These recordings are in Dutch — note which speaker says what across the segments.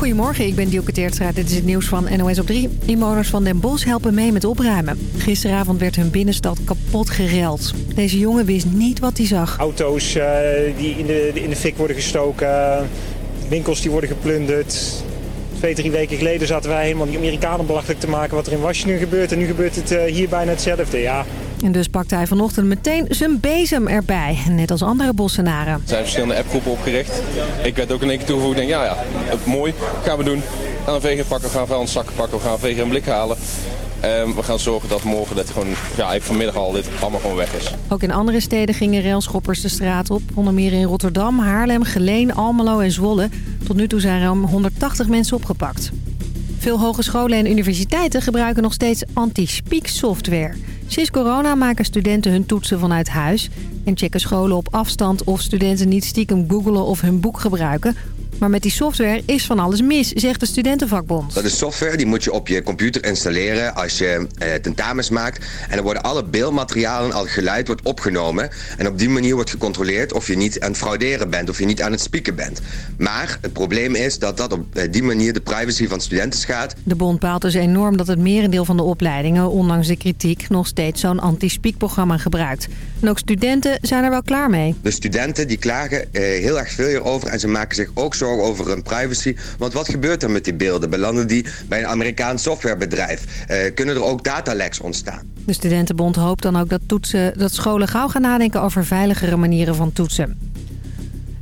Speaker 1: Goedemorgen, ik ben Dielke Teertstra. Dit is het nieuws van NOS op 3. Inwoners van Den Bosch helpen mee met opruimen. Gisteravond werd hun binnenstad kapot gereld. Deze jongen wist niet wat hij zag.
Speaker 2: Auto's uh, die in de, in de fik worden gestoken, winkels die worden geplunderd. Twee, drie weken geleden zaten wij helemaal die Amerikanen belachelijk te maken wat er in Washington gebeurt. En nu gebeurt het uh, hier bijna hetzelfde, ja.
Speaker 1: En dus pakte hij vanochtend meteen zijn bezem erbij. Net als andere bossenaren. Er
Speaker 3: zijn verschillende appgroepen opgericht. Ik werd ook in één keer toegevoegd. Ik denk, ja, ja, mooi. Gaan we doen. We gaan een veger pakken, we gaan vuilniszakken pakken, we gaan een veger en blik halen. Um, we gaan zorgen dat morgen dat gewoon, ja, vanmiddag al dit allemaal gewoon weg is.
Speaker 1: Ook in andere steden gingen railschoppers de straat op. Onder meer in Rotterdam, Haarlem, Geleen, Almelo en Zwolle. Tot nu toe zijn ruim 180 mensen opgepakt. Veel hogescholen en universiteiten gebruiken nog steeds anti-speak software. Sinds corona maken studenten hun toetsen vanuit huis... en checken scholen op afstand of studenten niet stiekem googelen of hun boek gebruiken... Maar met die software is van alles mis, zegt de studentenvakbond.
Speaker 4: Dat is software, die moet je op je computer installeren als je eh, tentamens maakt. En dan worden alle beeldmaterialen, al geluid wordt opgenomen. En op die manier wordt gecontroleerd of je niet aan het frauderen bent, of je niet aan het spieken bent. Maar het probleem is dat dat op eh, die manier de privacy van studenten schaadt.
Speaker 1: De bond baalt dus enorm dat het merendeel van de opleidingen, ondanks de kritiek, nog steeds zo'n anti-speakprogramma gebruikt. En ook studenten zijn er wel klaar mee.
Speaker 4: De studenten die klagen eh, heel erg veel hierover en ze maken zich ook zorgen over hun privacy. Want wat gebeurt er met die beelden? Belanden die bij een Amerikaans softwarebedrijf? Uh, kunnen er ook dataleks ontstaan?
Speaker 1: De Studentenbond hoopt dan ook dat, toetsen, dat scholen gauw gaan nadenken over veiligere manieren van toetsen.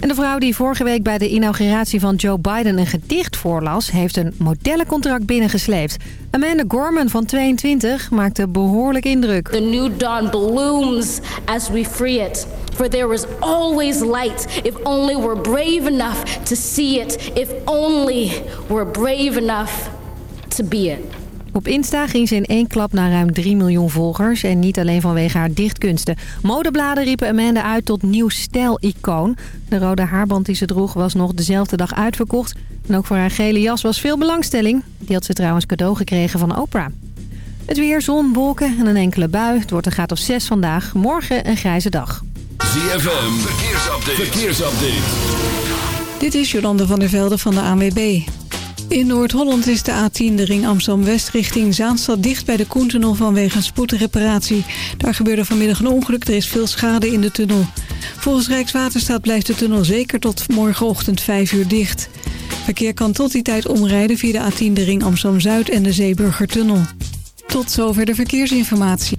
Speaker 1: En de vrouw die vorige week bij de inauguratie van Joe Biden een gedicht voorlas... heeft een modellencontract binnengesleept. Amanda Gorman van 22 maakte behoorlijk indruk.
Speaker 5: The new dawn blooms as we free it. For there is always light if only we're brave enough to see it. If only we're brave enough to be it.
Speaker 1: Op Insta ging ze in één klap naar ruim 3 miljoen volgers. En niet alleen vanwege haar dichtkunsten. Modebladen riepen Amanda uit tot nieuw stijl-icoon. De rode haarband die ze droeg was nog dezelfde dag uitverkocht. En ook voor haar gele jas was veel belangstelling. Die had ze trouwens cadeau gekregen van Oprah. Het weer, zon, wolken en een enkele bui. Het wordt een graad of 6 vandaag. Morgen een grijze dag.
Speaker 6: ZFM, verkeersupdate. verkeersupdate.
Speaker 7: Dit is Jolande van der Velde van de ANWB. In Noord-Holland is de A10 de ring Amsterdam-West richting Zaanstad dicht bij de Koentunnel vanwege een spoedreparatie. Daar gebeurde vanmiddag een ongeluk, er is veel schade in de tunnel. Volgens Rijkswaterstaat blijft de tunnel zeker tot morgenochtend 5 uur dicht. Verkeer kan tot die tijd omrijden via de A10 de ring Amsterdam-Zuid en de Zeeburgertunnel. Tot zover de verkeersinformatie.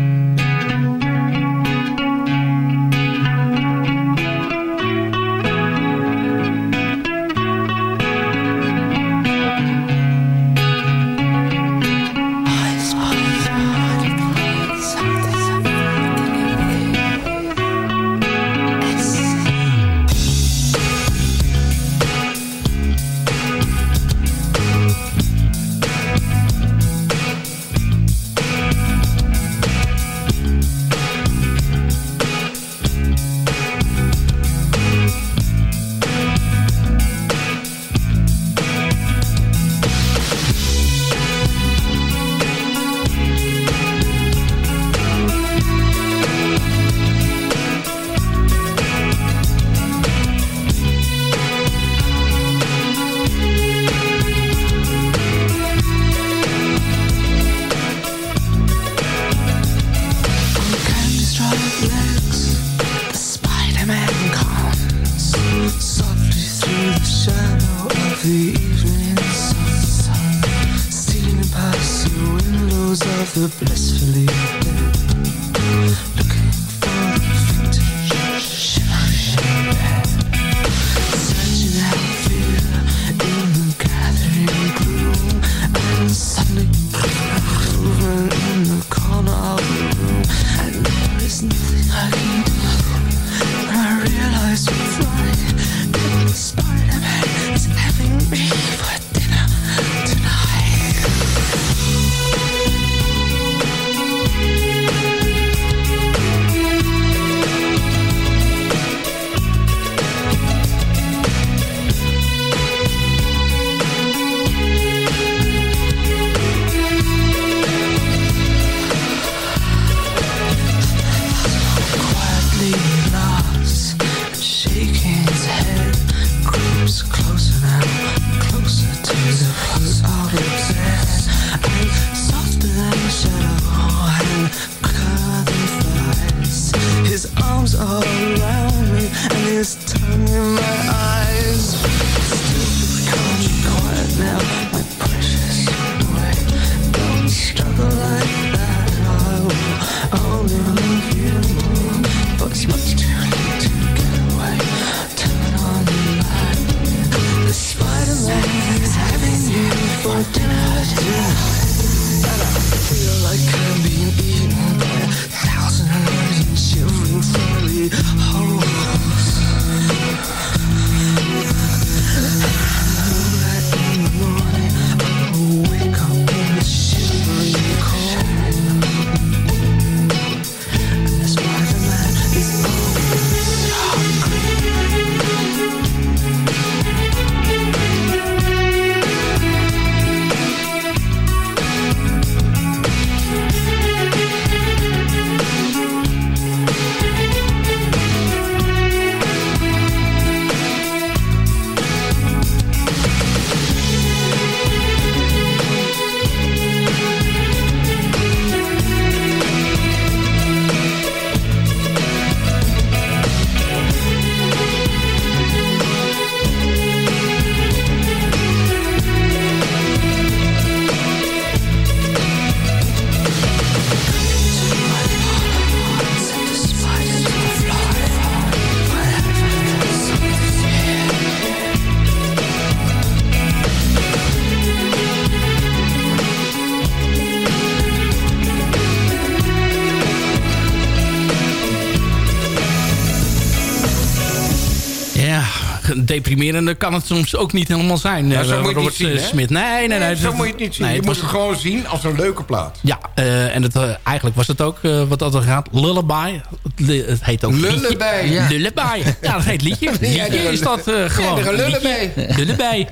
Speaker 8: Deprimerende kan het soms ook niet helemaal zijn.
Speaker 9: Ja,
Speaker 8: eh,
Speaker 9: zo moet je het zien,
Speaker 8: eh? Smit. Nee, nee, nee.
Speaker 9: zo
Speaker 8: dat-
Speaker 9: moet je het niet zien.
Speaker 8: nee,
Speaker 9: je
Speaker 8: het
Speaker 9: moet het gewoon zien als een leuke plaat.
Speaker 8: Ja, eh, en het, eigenlijk was het ook wat dat er gaat. Lullaby. Het, heet ook
Speaker 9: Lullaby, ja.
Speaker 8: Lullaby. Ja, dat heet liedje.
Speaker 9: Ja,
Speaker 8: Liedje
Speaker 9: er-
Speaker 8: is dat
Speaker 9: ja,
Speaker 8: gewoon.
Speaker 9: lullaby.
Speaker 8: Liedje. Lullaby.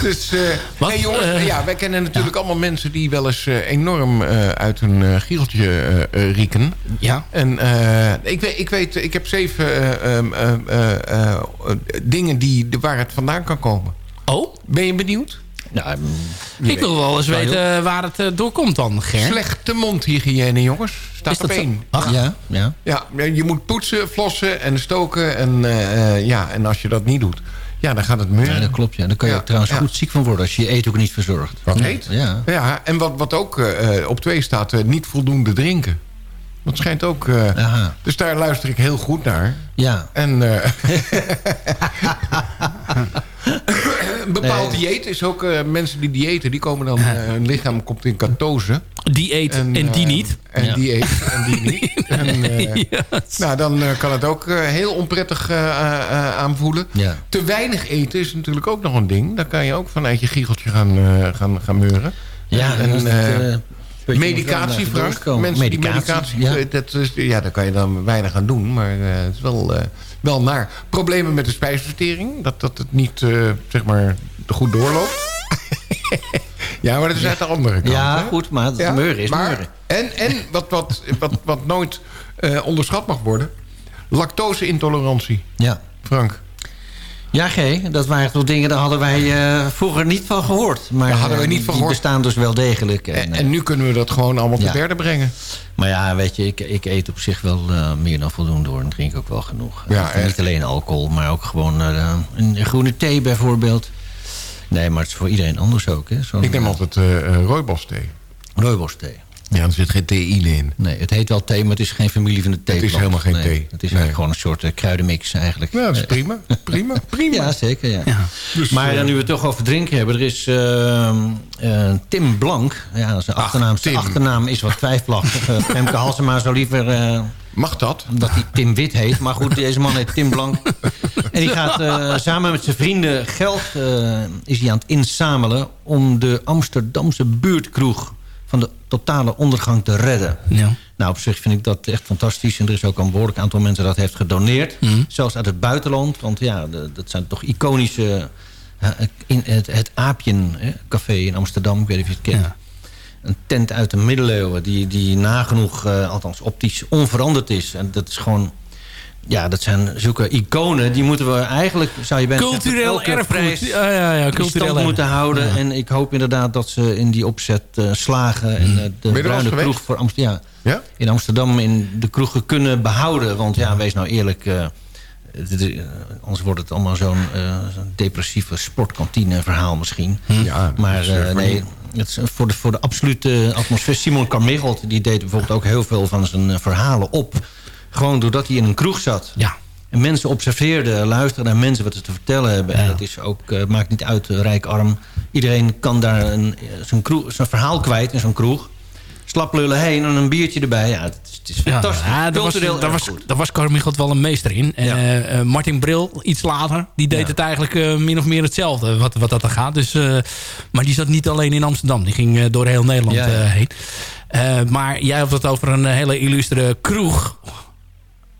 Speaker 9: Dus, eh
Speaker 8: Wat?
Speaker 9: hey jongens,
Speaker 8: Eh,
Speaker 9: ja, wij kennen natuurlijk allemaal mensen die wel eens eh, enorm eh, uit hun uh, gieltje eh, eh, rieken.
Speaker 8: Ja.
Speaker 9: En eh, ik, weet, ik weet, ik heb zeven eh, ehm, eh, eh, eh, dingen die, waar het vandaan kan komen.
Speaker 8: Oh?
Speaker 9: Ben je benieuwd?
Speaker 8: ik wil wel eens
Speaker 9: Ja,
Speaker 8: weten waar het door komt dan, Ger.
Speaker 9: Slechte mondhygiëne, jongens. Staat
Speaker 8: Is
Speaker 9: op
Speaker 8: dat zo?
Speaker 9: één.
Speaker 8: Ach.
Speaker 10: Ja, ja.
Speaker 9: Ja, je moet poetsen, flossen en stoken. En, eh, eh, ja, en als je dat niet doet, ja, dan gaat het meuren.
Speaker 10: Ja, dat klopt. Ja. Daar kan je
Speaker 9: Ja,
Speaker 10: ook trouwens
Speaker 9: ja.
Speaker 10: goed ziek van worden als je je eten ook niet verzorgt.
Speaker 9: Wat heet?
Speaker 10: Ja.
Speaker 9: Ja, en wat, wat ook eh, eh, op twee staat, eh, niet voldoende drinken. Dat schijnt ook... dus daar luister ik heel goed naar.
Speaker 10: Ja.
Speaker 9: En... eh, een bepaald
Speaker 10: Nee.
Speaker 9: dieet is ook... eh, mensen die diëten, die komen dan... eh, hun lichaam komt in ketose.
Speaker 8: Die eet en, die
Speaker 9: eh,
Speaker 8: niet.
Speaker 9: En
Speaker 8: Ja.
Speaker 9: die eet en die niet. En, eh, Nou, dan eh, kan het ook eh, heel onprettig eh, eh, eh, aanvoelen.
Speaker 10: Ja.
Speaker 9: Te weinig eten is natuurlijk ook nog een ding. Dan kan je ook vanuit je giecheltje gaan, eh, gaan, gaan meuren.
Speaker 10: Ja,
Speaker 9: en,
Speaker 10: en het,
Speaker 9: eh,
Speaker 10: eh,
Speaker 9: medicatie, Frank. Mensen die
Speaker 10: Medicatie, ja.
Speaker 9: eh, Dat is, ja, daar kan je dan weinig aan doen. Maar eh, het is wel, eh, wel naar. Problemen met de spijsvertering. Dat, dat het niet, eh, zeg maar, goed doorloopt. ja, maar dat is uit de andere kant.
Speaker 10: Ja,
Speaker 9: hè?
Speaker 10: goed, maar het meuren is
Speaker 9: maar-
Speaker 10: meuren.
Speaker 9: En, en wat, wat, wat, wat nooit eh, onderschat mag worden... lactose-intolerantie.
Speaker 10: Ja.
Speaker 9: Frank.
Speaker 10: Ja, G, dat waren toch dingen, daar hadden wij eh, vroeger niet van gehoord. Maar
Speaker 9: Daar hadden we
Speaker 10: eh,
Speaker 9: niet van
Speaker 10: die
Speaker 9: gehoord.
Speaker 10: bestaan dus wel degelijk. En,
Speaker 9: En nu kunnen we dat gewoon allemaal te
Speaker 10: Ja.
Speaker 9: berden brengen.
Speaker 10: Maar ja, weet je, ik, ik eet op zich wel eh, meer dan voldoende hoor. En drink ook wel genoeg.
Speaker 9: Ja,
Speaker 10: Eh, niet alleen alcohol, maar ook gewoon eh, een, groene thee bijvoorbeeld. Nee, maar het is voor iedereen anders ook. Hè?
Speaker 9: Ik neem
Speaker 10: eh,
Speaker 9: altijd eh eh, rooibosthee.
Speaker 10: rooibosthee.
Speaker 9: Ja, er zit geen theïne in.
Speaker 10: Nee, het heet wel thee, maar het is geen familie van de thee.
Speaker 9: Het is helemaal geen
Speaker 10: nee,
Speaker 9: thee.
Speaker 10: Het is
Speaker 9: Nee.
Speaker 10: gewoon een soort eh, kruidenmix eigenlijk.
Speaker 9: Ja, dat is prima. Prima, prima.
Speaker 10: Ja, zeker. Ja.
Speaker 9: Dus,
Speaker 10: maar
Speaker 9: eh,
Speaker 10: eh, nu we het toch over drinken hebben. Er is eh, eh, Tim Blank. Ja, zijn achternaam, zijn achternaam is wat twijfelachtig. Femke Halsema zou liever... eh,
Speaker 9: Mag dat?
Speaker 10: Dat hij Tim Wit heet. Maar goed, deze man heet Tim Blank. En die gaat eh, samen met zijn vrienden geld eh, is hij aan het inzamelen... om de Amsterdamse buurtkroeg van de totale ondergang te redden.
Speaker 8: Ja.
Speaker 10: Nou, op zich vind ik dat echt fantastisch. En er is ook een behoorlijk aantal mensen dat heeft gedoneerd.
Speaker 8: Mhm.
Speaker 10: Zelfs uit het buitenland. Want ja, de- dat zijn toch iconische... eh, in het, het Aapjen hè, café in Amsterdam. Ik weet niet of je het kent.
Speaker 8: Ja.
Speaker 10: Een tent uit de middeleeuwen die, die nagenoeg, eh, althans optisch, onveranderd is. En dat is gewoon... Ja, dat zijn zulke iconen. Die moeten we eigenlijk, zou je bijna zeggen,
Speaker 8: Cultureel
Speaker 10: elke
Speaker 8: erfgoed. Ja, ja, ja,
Speaker 10: in
Speaker 8: cultureel
Speaker 10: stand moeten houden.
Speaker 8: Ja.
Speaker 10: En ik hoop inderdaad dat ze in die opzet eh, slagen. En eh, de bruine kroeg voor Amsterdam... Ja,
Speaker 9: Ja?
Speaker 10: in Amsterdam in de kroegen kunnen behouden. Want ja, wees nou eerlijk... eh, eh, anders wordt het allemaal zo'n eh, depressieve sportkantine verhaal misschien.
Speaker 9: Ja, dat
Speaker 10: maar nee, het is voor de, voor de absolute atmosfeer... Simon Carmichelt die deed bijvoorbeeld ook heel veel van zijn verhalen op. Gewoon doordat hij in een kroeg zat.
Speaker 8: Ja.
Speaker 10: En mensen observeerden, luisterden naar mensen wat ze te vertellen hebben. En dat is ook, eh, maakt niet uit, eh, rijk, arm. Iedereen kan daar een, eh, zijn, kroeg, zijn verhaal kwijt in zo'n kroeg. Slaplullen heen en een biertje erbij. Ja, het is, het is
Speaker 8: Ja,
Speaker 10: fantastisch.
Speaker 8: ja, daar was, daar was, daar was Carmichael wel een meester in. En,
Speaker 10: Ja.
Speaker 8: Martin Bril, iets later, die deed
Speaker 10: Ja.
Speaker 8: het eigenlijk min of meer hetzelfde wat, wat dat er gaat. Dus, maar die zat niet alleen in Amsterdam. Die ging door heel Nederland
Speaker 10: Ja, ja.
Speaker 8: heen. Maar jij had het over een hele illustere kroeg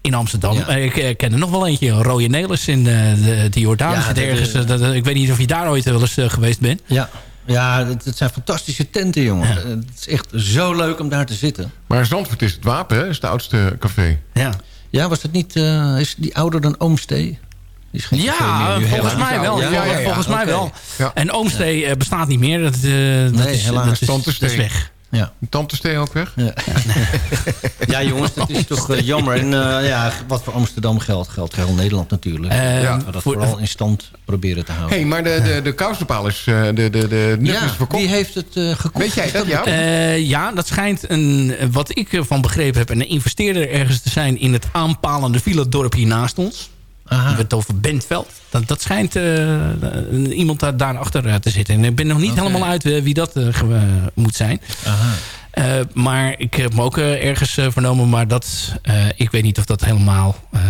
Speaker 8: in Amsterdam.
Speaker 10: Ja.
Speaker 8: Eh, ik eh, ken er nog wel eentje, een Rode Nelis in de, de, de Jordaan.
Speaker 10: Ja,
Speaker 8: zit
Speaker 10: dat,
Speaker 8: ergens,
Speaker 10: eh,
Speaker 8: eh, dat, ik weet niet of je daar ooit wel eens eh, geweest bent.
Speaker 10: Ja, ja het, het zijn fantastische tenten, jongen.
Speaker 8: Ja.
Speaker 10: Het is echt zo leuk om daar te zitten.
Speaker 9: Maar Zandvoort is het wapen, hè? is het oudste café.
Speaker 8: Ja,
Speaker 10: Ja, was het niet... eh, is die ouder dan Oomstee?
Speaker 8: Ja volgens mij wel.
Speaker 10: Ja,
Speaker 8: Vol-
Speaker 10: ja, ja,
Speaker 8: volgens mij wel.
Speaker 9: Ja.
Speaker 8: En Oomstee eh, bestaat niet meer. Dat, eh, dat
Speaker 10: Nee,
Speaker 8: is,
Speaker 10: helaas.
Speaker 8: Dat is, dat weg.
Speaker 10: Ja.
Speaker 9: Tante Steen ook weg?
Speaker 10: Ja. ja, jongens, dat is toch eh, jammer. En eh, ja, wat voor Amsterdam geldt, geldt heel Nederland natuurlijk.
Speaker 8: Eh,
Speaker 10: ja. We dat
Speaker 8: voor-
Speaker 10: vooral in stand proberen te houden.
Speaker 9: Hé, hey, maar de, de, de kousenpaal is... eh, de, de, de
Speaker 10: ja,
Speaker 9: is verkocht.
Speaker 10: wie heeft het eh gekocht?
Speaker 9: Weet jij dat, ja?
Speaker 8: Eh, ja, dat schijnt, een, wat ik ervan begrepen heb... een investeerder ergens te zijn in het aanpalende villa-dorp hier naast ons.
Speaker 10: Aha.
Speaker 8: Het over Bentveld. Dat, dat schijnt eh, iemand daar, daarachter eh, te zitten. En ik ben nog niet helemaal uit eh, wie dat moet zijn.
Speaker 10: Aha.
Speaker 8: Maar ik heb me ook ergens vernomen. Maar dat, ik weet niet of dat helemaal eh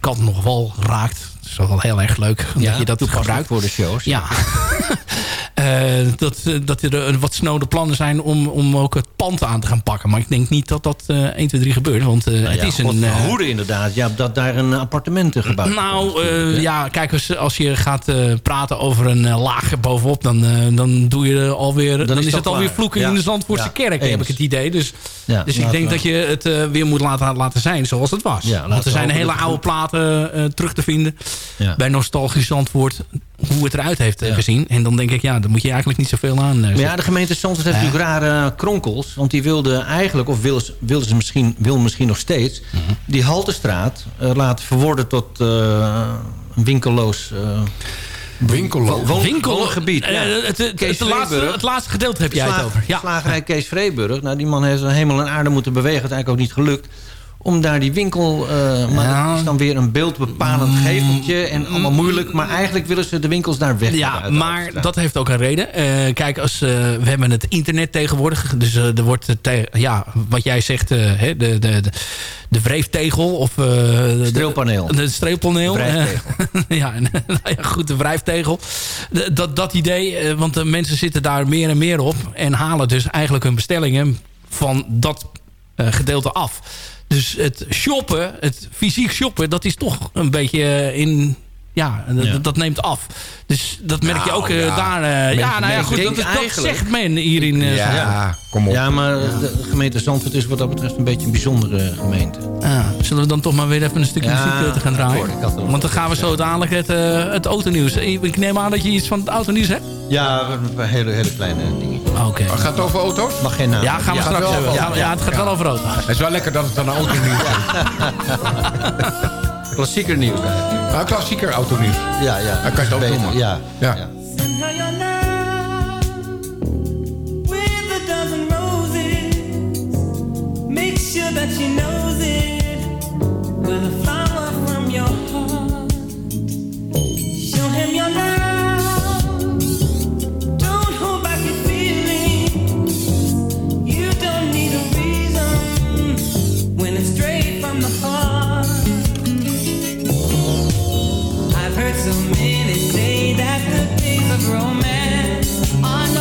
Speaker 8: kant nog wel raakt. Het is wel heel erg leuk dat je dat gebruikt.
Speaker 10: voor de shows.
Speaker 8: Ja. Eh, dat, eh, dat er een wat snode plannen zijn om, om ook het pand aan te gaan pakken. Maar ik denk niet dat dat eh 1, 2, 3 gebeurt. Want eh,
Speaker 10: Nou
Speaker 8: het
Speaker 10: ja,
Speaker 8: is een... eh,
Speaker 10: hoede inderdaad. Ja, dat daar een appartementen gebouwd
Speaker 8: nou, eh, ja, kijk, als, als je gaat eh, praten over een eh, laag bovenop... Dan, eh, dan, doe je alweer, dan,
Speaker 10: Dan
Speaker 8: is, het
Speaker 10: dat
Speaker 8: alweer vloeken
Speaker 10: Ja.
Speaker 8: in de Zandvoortse
Speaker 10: Ja,
Speaker 8: kerk,
Speaker 10: eens.
Speaker 8: heb ik het idee. Dus,
Speaker 10: Ja,
Speaker 8: dus ik denk
Speaker 10: we-
Speaker 8: dat je het eh, weer moet laten, laten zijn zoals het was.
Speaker 10: Ja,
Speaker 8: Want er zijn hele
Speaker 10: dat
Speaker 8: oude platen eh, terug te vinden...
Speaker 10: Ja.
Speaker 8: bij Nostalgisch Zandvoort, hoe het eruit heeft eh,
Speaker 10: Ja.
Speaker 8: gezien. En dan denk ik, ja, dan moet je eigenlijk niet zoveel aan eh,
Speaker 10: Maar ja, de gemeente Zandvoort heeft natuurlijk rare kronkels. Want die wilde eigenlijk, of wilden ze, wilden ze misschien, wil misschien nog steeds...
Speaker 8: Mhm.
Speaker 10: die Haltestraat eh, laten verworden tot eh, een winkelloos... eh,
Speaker 9: Winkelloos?
Speaker 10: woon-
Speaker 8: Winkel,
Speaker 10: woongebied.
Speaker 8: eh,
Speaker 10: ja.
Speaker 8: het, het, laatste, het laatste gedeelte heb jij het over. Ja.
Speaker 10: Slagerij Kees Vreeburg. Nou, die man heeft een hemel en aarde moeten bewegen. Het is eigenlijk ook niet gelukt. Om daar die winkel... eh, maar
Speaker 8: Ja.
Speaker 10: dat is dan weer een beeldbepalend geveltje. En allemaal moeilijk. Maar eigenlijk willen ze de winkels daar weg.
Speaker 8: Ja, maar dat heeft ook een reden. Eh, kijk, als, eh, we hebben het internet tegenwoordig. Dus er wordt, ja, wat jij zegt, hè, de, de, de, de wreeftegel. Of, de-
Speaker 10: Streelpaneel.
Speaker 8: De, streelpaneel.
Speaker 10: De
Speaker 8: ja, goed, de wrijftegel. Dat, dat idee, want de mensen zitten daar meer en meer op. En halen dus eigenlijk hun bestellingen van dat gedeelte af. Dus het shoppen, het fysiek shoppen, dat is toch een beetje eh, in ja, en dat-
Speaker 10: Ja.
Speaker 8: dat neemt af. Dus dat merk je ook eh,
Speaker 9: ja.
Speaker 8: daar. eh, ja, nou ja, goed, dat, dat
Speaker 10: eigenlijk-
Speaker 8: zegt men hier in eh,
Speaker 9: Ja, kom op.
Speaker 10: Ja, maar de gemeente Zandvoort is wat dat betreft een beetje een bijzondere gemeente.
Speaker 8: Ja, zullen we dan toch maar weer even een stukje
Speaker 10: Ja,
Speaker 8: muziek te gaan draaien?
Speaker 10: hoor,
Speaker 8: Want dan gaan we zo dadelijk het, eh het autonieuws. Ik neem aan dat je iets van het autonieuws hebt?
Speaker 10: Ja, een hele, hele kleine dingetjes.
Speaker 8: Oké.
Speaker 9: Oh, Gaat het over auto's?
Speaker 10: Mag geen naam.
Speaker 8: Ja, gaan we
Speaker 9: Ja,
Speaker 8: straks hebben.
Speaker 9: over
Speaker 8: Ja, het gaat wel over auto's.
Speaker 9: Het is wel lekker dat het dan een auto nieuws is.
Speaker 10: Klassieker nieuws eigenlijk.
Speaker 9: Nou, klassieker auto nieuws.
Speaker 10: Ja, ja.
Speaker 9: Dat kan je het ook
Speaker 10: Beter,
Speaker 9: noemen.
Speaker 10: Ja.
Speaker 9: Ja.
Speaker 10: ja.
Speaker 11: Send her your love with a dozen roses. Make sure that she knows it with a flower from your heart. Show him your love. Romance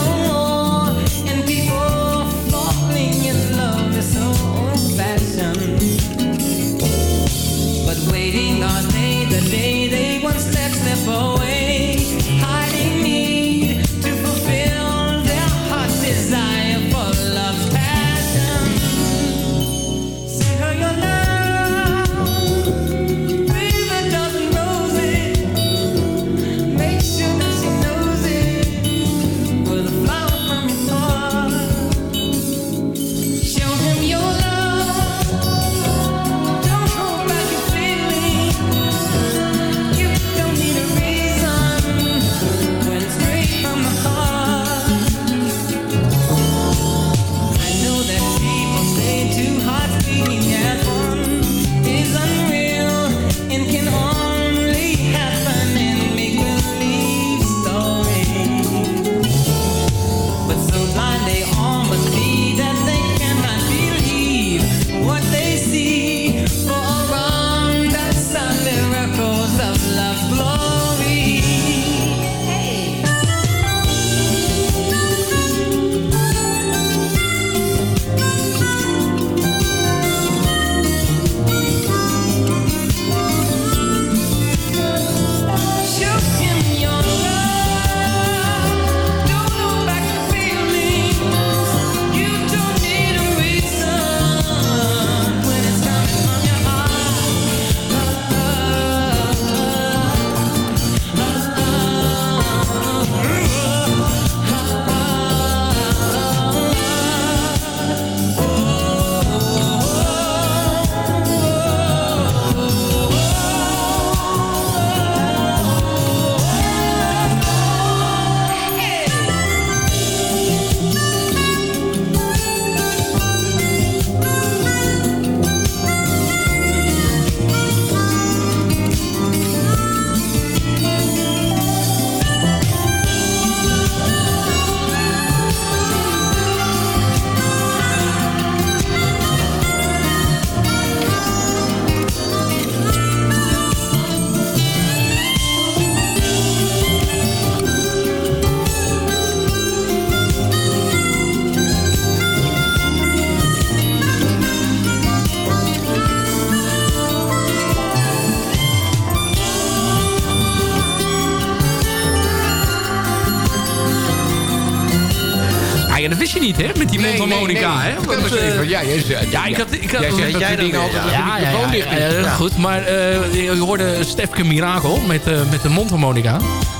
Speaker 8: niet, hè? Met die
Speaker 9: Nee,
Speaker 8: mondharmonica,
Speaker 9: nee, nee.
Speaker 8: hè? Want, eh.
Speaker 9: Ja, jij
Speaker 8: ja, ik had... Ik had
Speaker 9: Jij zegt dat
Speaker 10: jij
Speaker 9: dingen altijd
Speaker 8: ja,
Speaker 9: de
Speaker 8: ja,
Speaker 9: microfoon dicht is.
Speaker 8: goed. Maar eh, je hoorde Stefke Mirakel met, eh, met de mondharmonica.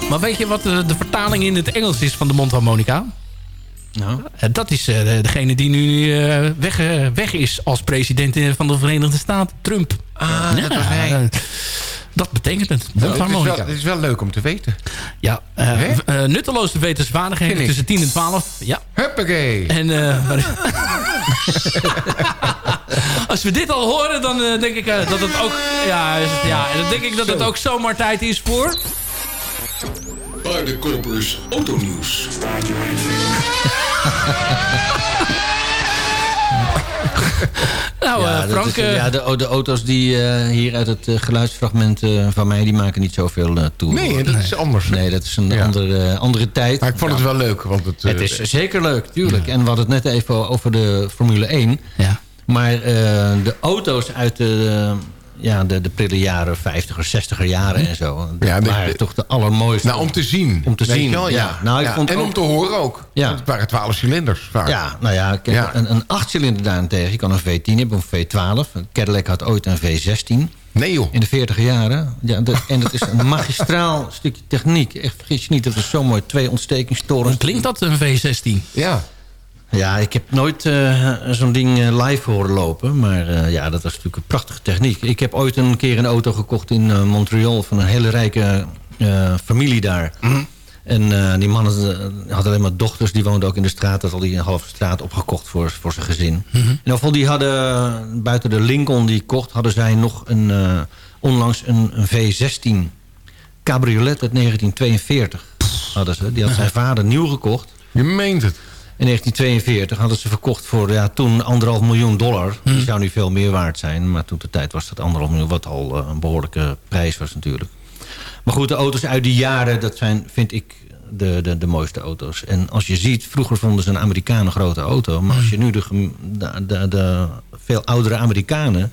Speaker 8: Maar weet je wat de, de vertaling in het Engels is van de mondharmonica?
Speaker 10: Nou,
Speaker 8: dat is eh, de- degene die nu eh, weg, weg is als president van de Verenigde Staten. Trump.
Speaker 9: Ah, dat was hij.
Speaker 8: Dat betekent het.
Speaker 9: Het, is
Speaker 8: Mondharmonica.
Speaker 9: wel, het is wel leuk om te weten.
Speaker 8: Ja, eh, eh, nutteloze wetenswaardigheden tussen 10 en 12. Ja.
Speaker 9: Huppakee.
Speaker 8: En eh, maar- als we dit al horen, dan denk ik eh, dat het ook. Ja, is het- ja, en dan denk ik dat het ook zomaar tijd is voor.
Speaker 12: Paardenkopers Autonieuws.
Speaker 8: Nou,
Speaker 10: ja,
Speaker 8: eh, Frank.
Speaker 10: is-
Speaker 8: eh,
Speaker 10: ja, de, de auto's die eh, hier uit het geluidsfragment eh, van mij... die maken niet zoveel toe.
Speaker 9: Nee, dat is anders.
Speaker 10: Nee, dat is een
Speaker 9: Ja.
Speaker 10: andere, andere tijd.
Speaker 9: Maar ik vond het wel leuk. Want het,
Speaker 10: Het is zeker leuk, tuurlijk. En we hadden het net even over de Formule 1.
Speaker 8: Ja.
Speaker 10: Maar eh, de auto's uit de, ja, de, de prille jaren 50er, 60er jaren en zo. Dat
Speaker 9: Ja,
Speaker 10: waren
Speaker 9: de-
Speaker 10: toch de allermooiste.
Speaker 9: Nou, om te zien.
Speaker 10: Om te zien,
Speaker 9: wel,
Speaker 10: ja. Nou, ik
Speaker 9: Ja,
Speaker 10: vond
Speaker 9: en
Speaker 10: ook-
Speaker 9: om te horen ook.
Speaker 10: Ja.
Speaker 9: Want Het waren twaalf cilinders vaak.
Speaker 10: Ja, nou ja,
Speaker 9: Ja.
Speaker 10: Een, een achtcilinder daarentegen. Je kan een V10 hebben of een V12. Een Cadillac had ooit een V16.
Speaker 9: Nee joh.
Speaker 10: In de 40 jaren. Ja, en dat is een magistraal stukje techniek. Echt, vergis je niet, dat is zo mooi. Twee ontstekingstorens.
Speaker 8: Hoe klinkt dat, een V16?
Speaker 9: Ja.
Speaker 10: Ja, ik heb nooit eh, zo'n ding eh, live horen lopen. Maar eh, ja, dat was natuurlijk een prachtige techniek. Ik heb ooit een keer een auto gekocht in Montreal... van een hele rijke familie daar. En eh, die man had, had alleen maar dochters. Die woonden ook in de straat. Dat had hij een halve straat opgekocht voor, voor zijn gezin. In ieder geval, die hadden buiten de Lincoln die kocht... hadden zij nog een, onlangs een, een V16 cabriolet uit 1942. Hadden ze. Die had zijn vader nieuw gekocht.
Speaker 9: Je meent het.
Speaker 10: In 1942 hadden ze verkocht voor ja, toen anderhalf miljoen dollar. Die zou nu veel meer waard zijn. Maar toen de tijd was dat anderhalf miljoen. Wat al eh, een behoorlijke prijs was natuurlijk. Maar goed, de auto's uit die jaren, dat zijn, vind ik, de, de, de mooiste auto's. En als je ziet, vroeger vonden ze een Amerikaan een grote auto. Maar als je nu de, de, de veel oudere Amerikanen...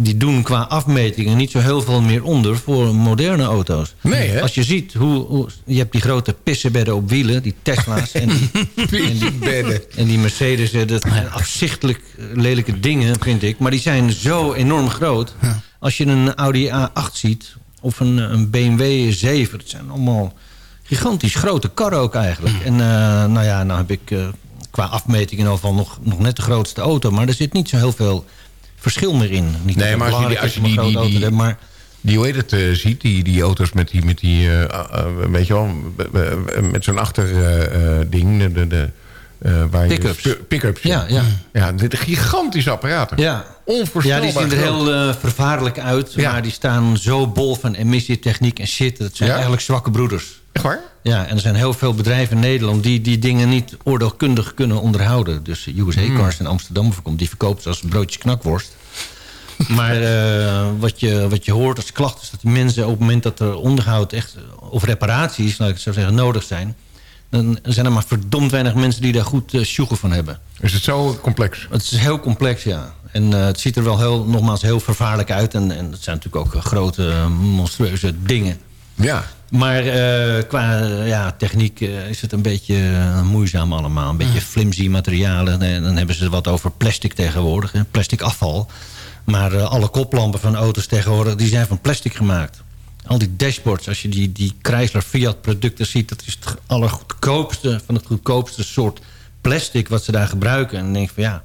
Speaker 10: die doen qua afmetingen niet zo heel veel meer onder voor moderne auto's.
Speaker 9: Nee, hè?
Speaker 10: Als je ziet hoe, hoe... Je hebt die grote pissenbedden op wielen, die Tesla's en die, en die,
Speaker 9: bedden.
Speaker 10: en die Mercedes. Dat zijn afzichtelijk lelijke dingen, vind ik. Maar die zijn zo enorm groot. Als je een Audi A8 ziet, of een, een BMW 7... dat zijn allemaal gigantisch grote karren ook eigenlijk. En eh, nou ja, nou heb ik eh, qua afmeting in ieder geval nog, nog net de grootste auto. Maar er zit niet zo heel veel verschil meer in. Niet
Speaker 9: Nee, maar als je als je
Speaker 10: een
Speaker 9: die, die, die,
Speaker 10: maar
Speaker 9: die hoe heet het, eh, ziet, die, die auto's met die, met die eh, eh, weet je wel, met zo'n achterding, de, de, de, waar je-
Speaker 10: Pick-ups. Ja, ja.
Speaker 9: Ja, dit gigantische apparaten.
Speaker 10: Ja.
Speaker 9: Onvoorstelbaar
Speaker 10: Ja, die zien er heel vervaarlijk uit.
Speaker 9: Ja.
Speaker 10: Maar die staan zo bol van emissietechniek en shit. Dat zijn
Speaker 9: Ja?
Speaker 10: eigenlijk zwakke broeders.
Speaker 9: Echt waar?
Speaker 10: Ja, en er zijn heel veel bedrijven in Nederland... die die dingen niet oordeelkundig kunnen onderhouden. Dus USA
Speaker 9: Hmm.
Speaker 10: Cars in Amsterdam bijvoorbeeld... die verkoopt ze als broodjes knakworst. Maar eh, wat, je, wat je hoort als klacht is dat die mensen... op het moment dat er onderhoud echt, of reparaties, laat ik zeggen, nodig zijn... dan zijn er maar verdomd weinig mensen die daar goed uh, sjoegen van hebben.
Speaker 9: Is het zo complex?
Speaker 10: Het is heel complex, ja. En eh, het ziet er wel heel, nogmaals heel vervaarlijk uit. En, en het zijn natuurlijk ook eh, grote, eh, monstrueuze dingen.
Speaker 9: Ja.
Speaker 10: Maar eh, qua ja, techniek eh, is het een beetje eh, moeizaam allemaal. Een beetje flimsy materialen. En dan hebben ze wat over plastic tegenwoordig. hè, Plastic afval. Maar alle koplampen van auto's tegenwoordig... die zijn van plastic gemaakt. Al die dashboards, als je die, die Chrysler Fiat producten ziet... dat is het allergoedkoopste van het goedkoopste soort plastic... wat ze daar gebruiken. En dan denk ik van ja...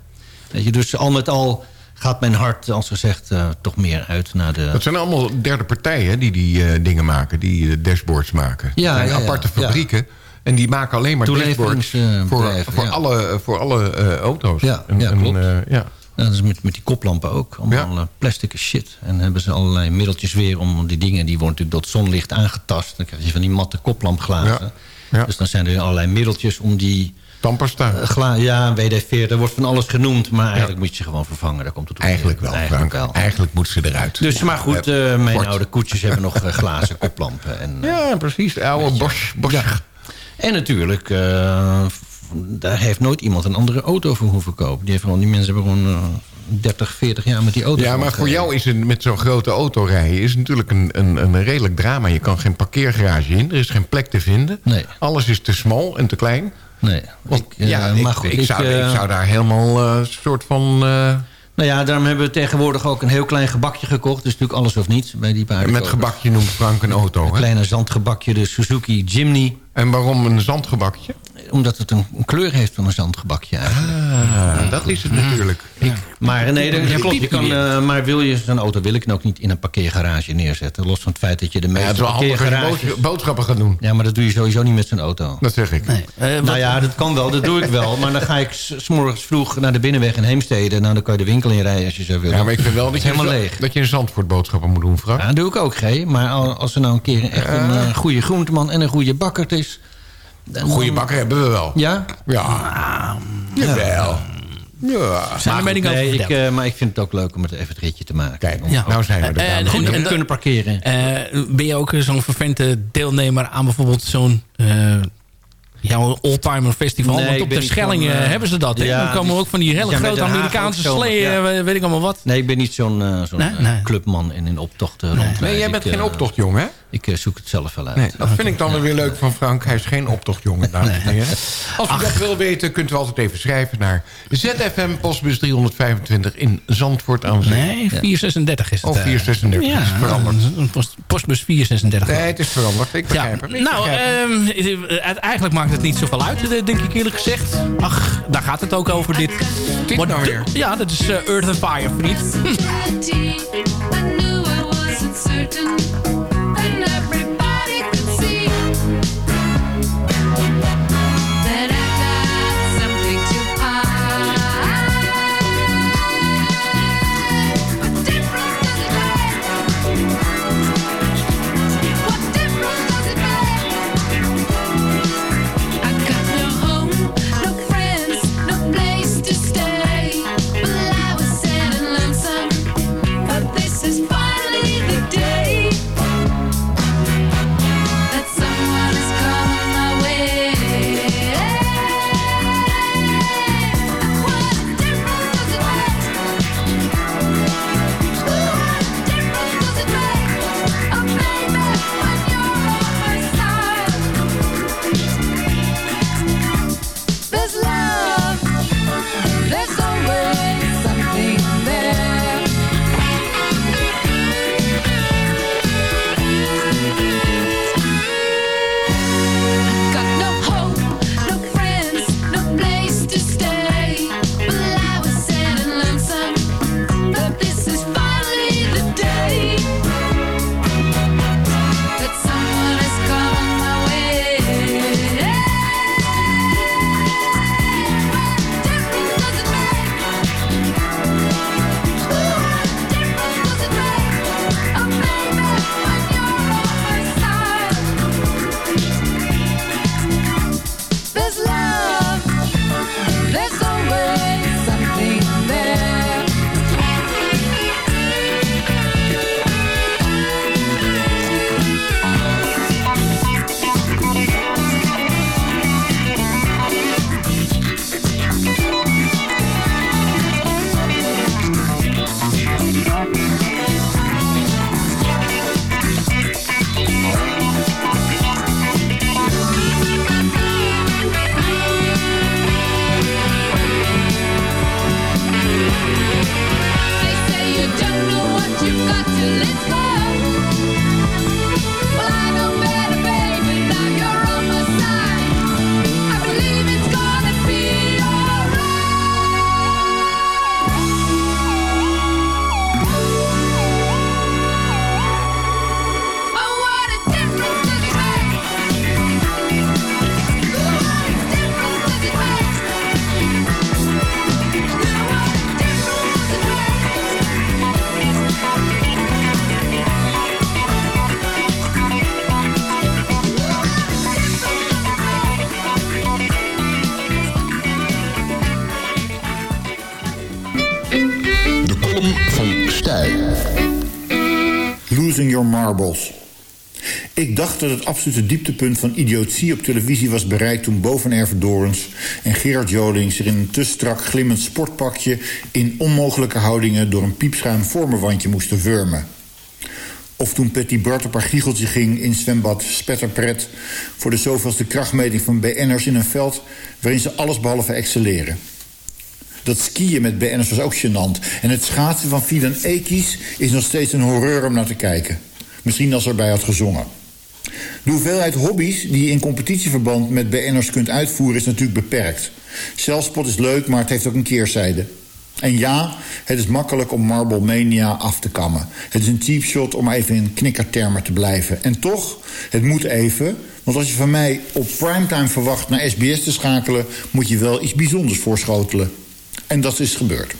Speaker 10: Weet je, dus al met al gaat mijn hart, als gezegd, uh, toch meer uit naar de...
Speaker 9: Dat zijn allemaal derde partijen die die uh, dingen maken. Die uh, dashboards maken.
Speaker 10: Ja,
Speaker 9: aparte
Speaker 10: ja.
Speaker 9: fabrieken. En die maken alleen maar dashboards voor, voor alle, voor alle auto's.
Speaker 10: Ja,
Speaker 9: en,
Speaker 10: ja
Speaker 9: en,
Speaker 10: klopt.
Speaker 9: ja.
Speaker 10: Ja, dat is met, met die koplampen ook. Allemaal ja. plastic shit. En hebben ze allerlei middeltjes weer om die dingen... die worden natuurlijk door het zonlicht aangetast. Dan krijg je van die matte koplampglazen.
Speaker 9: Ja.
Speaker 10: Dus dan zijn er allerlei middeltjes om die...
Speaker 9: Tandpasta.
Speaker 10: Uh, ja, WD-40, er wordt van alles genoemd. Maar eigenlijk moet je ze gewoon vervangen. Daar komt het op
Speaker 9: eigenlijk wel,
Speaker 10: eigenlijk
Speaker 9: Frank.
Speaker 10: wel.
Speaker 9: Eigenlijk moet ze eruit.
Speaker 10: Dus, maar goed, uh, mijn Fort. oude koetjes hebben nog glazen koplampen. En,
Speaker 9: ja, precies. De oude Bosch. Bosch. Ja.
Speaker 10: En natuurlijk, uh, daar heeft nooit iemand een andere auto voor hoeven kopen. Die, heeft gewoon, die mensen hebben gewoon 30, 40 jaar met die auto.
Speaker 9: Ja, maar voor jou is het met zo'n grote auto rijden... is natuurlijk een, een, een redelijk drama. Je kan geen parkeergarage in. Er is geen plek te vinden.
Speaker 10: Nee.
Speaker 9: Alles is te smal en te klein.
Speaker 10: Nee.
Speaker 9: Want,
Speaker 10: ik,
Speaker 9: ja,
Speaker 10: uh,
Speaker 9: ik,
Speaker 10: maar goed,
Speaker 9: ik,
Speaker 10: ik,
Speaker 9: zou,
Speaker 10: uh,
Speaker 9: ik zou daar helemaal een uh, soort van...
Speaker 10: Nou ja, daarom hebben we tegenwoordig ook een heel klein gebakje gekocht. Dus natuurlijk alles of niets bij die paarden.
Speaker 9: Met gebakje noemt Frank een auto,
Speaker 10: Een
Speaker 9: hè?
Speaker 10: kleine zandgebakje, de Suzuki Jimny.
Speaker 9: En waarom een zandgebakje?
Speaker 10: Omdat het een, een kleur heeft van een zandgebakje eigenlijk.
Speaker 9: Ah, dat is het natuurlijk.
Speaker 10: Ja. Ik, maar nee, dat, ja, klopt. Je kan, uh, maar wil je zo'n auto wil ik dan ook niet in een parkeergarage neerzetten. Los van het feit dat je de meeste
Speaker 9: ja, het is wel
Speaker 10: parkeergarages...
Speaker 9: bood, boodschappen gaat doen.
Speaker 10: Ja, maar dat doe je sowieso niet met zo'n auto.
Speaker 9: Dat zeg ik.
Speaker 10: Nee. Uh, nou ja, dat kan wel. Dat doe ik wel. Maar dan ga ik s'morgens vroeg naar de binnenweg in Heemstede. Nou, dan kan je de winkel in rijden als je zo wil.
Speaker 9: Ja, maar ik vind wel dat je,
Speaker 10: helemaal leeg.
Speaker 9: dat je in Zandvoort boodschappen moet doen, Frank.
Speaker 10: Ja, dat doe ik ook, G. Maar als er nou een keer echt een uh, goede groenteman en een goede bakker is...
Speaker 9: Een goede bakker hebben we wel.
Speaker 10: Ja?
Speaker 9: Ja. Jawel.
Speaker 10: Ja.
Speaker 8: Zijn
Speaker 10: maar, goed, nee, ik, uh, maar ik vind het ook leuk om het even het ritje te maken.
Speaker 9: Kijk, ja. nou zijn we er.
Speaker 8: Uh,
Speaker 10: goed,
Speaker 8: en,
Speaker 10: en kunnen parkeren.
Speaker 8: Uh, ben je ook zo'n vervente deelnemer aan bijvoorbeeld zo'n
Speaker 11: jouw oldtimer festival.
Speaker 10: Nee,
Speaker 11: want op de Schelling
Speaker 10: van,
Speaker 11: eh,
Speaker 10: eh,
Speaker 11: hebben ze dat.
Speaker 10: ja,
Speaker 11: Dan komen ook van die hele grote Amerikaanse
Speaker 10: Haag ook
Speaker 11: slee,
Speaker 10: zomer, ja.
Speaker 11: eh, weet ik allemaal wat.
Speaker 10: Nee, ik ben niet zo'n zo'n
Speaker 11: Nee, nee.
Speaker 10: clubman in optochten rondrijden.
Speaker 9: Nee, jij bent
Speaker 10: Ik,
Speaker 9: geen optochtjongen, hè?
Speaker 10: Ik zoek het zelf wel uit.
Speaker 9: Nee, dat vind ik dan weer leuk van Frank. Hij is geen optochtjongen, dames en heren. Als u dat wil weten, kunt u altijd even schrijven naar ZFM Postbus 325 in Zandvoort aan Zee.
Speaker 11: Nee, 436 is het.
Speaker 9: Oh,
Speaker 11: eh.
Speaker 9: 436
Speaker 11: Ja,
Speaker 9: is veranderd.
Speaker 11: een post- Postbus 436.
Speaker 9: Nee, het is veranderd. Ik begrijp het. Ik
Speaker 11: Nou,
Speaker 9: begrijp het.
Speaker 11: ehm, eh, eigenlijk maakt het niet zoveel uit, eh, denk ik eerlijk gezegd. Ach, daar gaat het ook over dit.
Speaker 9: Dit
Speaker 11: Maar
Speaker 9: nou weer?
Speaker 11: Ja, dat is eh, Earth and Fire, vriend.
Speaker 13: Ik dacht dat het absolute dieptepunt van idiotie op televisie was bereikt... toen Boven Dorens en Gerard Joling zich in een te strak glimmend sportpakje... in onmogelijke houdingen door een piepschuim vormenwandje moesten wurmen. Of toen Patty Bart op haar giecheltje ging in zwembad Spetterpret... voor de zoveelste krachtmeting van BN'ers in een veld... waarin ze allesbehalve excelleren. Dat skiën met BN'ers was ook gênant. En het schaatsen van Fidan Ekies is nog steeds een horreur om naar te kijken. Misschien als erbij had gezongen. De hoeveelheid hobby's die je in competitieverband met BN'ers kunt uitvoeren is natuurlijk beperkt. Zelfspot is leuk, maar het heeft ook een keerzijde. En ja, het is makkelijk om Marble Mania af te kammen. Het is een cheap shot om even in knikkertermen te blijven. En toch, het moet even, want als je van mij op primetime verwacht naar SBS te schakelen... moet je wel iets bijzonders voorschotelen. En dat is gebeurd.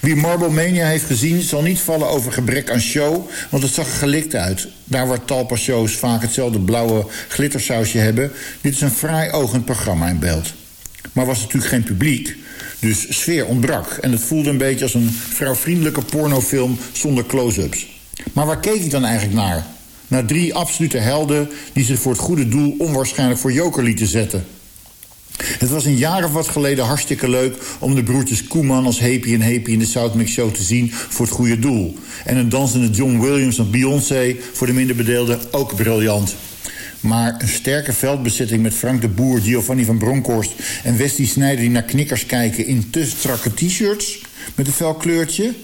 Speaker 13: Wie Marble Mania heeft gezien zal niet vallen over gebrek aan show... want het zag er gelikt uit. Daar waar talpa shows vaak hetzelfde blauwe glittersausje hebben... dit is een fraai ogend programma in beeld. Maar was natuurlijk geen publiek, dus sfeer ontbrak... en het voelde een beetje als een vrouwvriendelijke pornofilm zonder close-ups. Maar waar keek ik dan eigenlijk naar? Naar drie absolute helden die zich voor het goede doel... onwaarschijnlijk voor joker lieten zetten. Het was een jaar of wat geleden hartstikke leuk om de broertjes Koeman als Happy en Happy in de Southmix Show te zien voor het goede doel. En een dansende John Williams of Beyoncé voor de minder bedeelden ook briljant. Maar een sterke veldbezetting met Frank de Boer, Giovanni van Bronckhorst en Wesley Snijder die naar knikkers kijken in te strakke t-shirts met een fel kleurtje.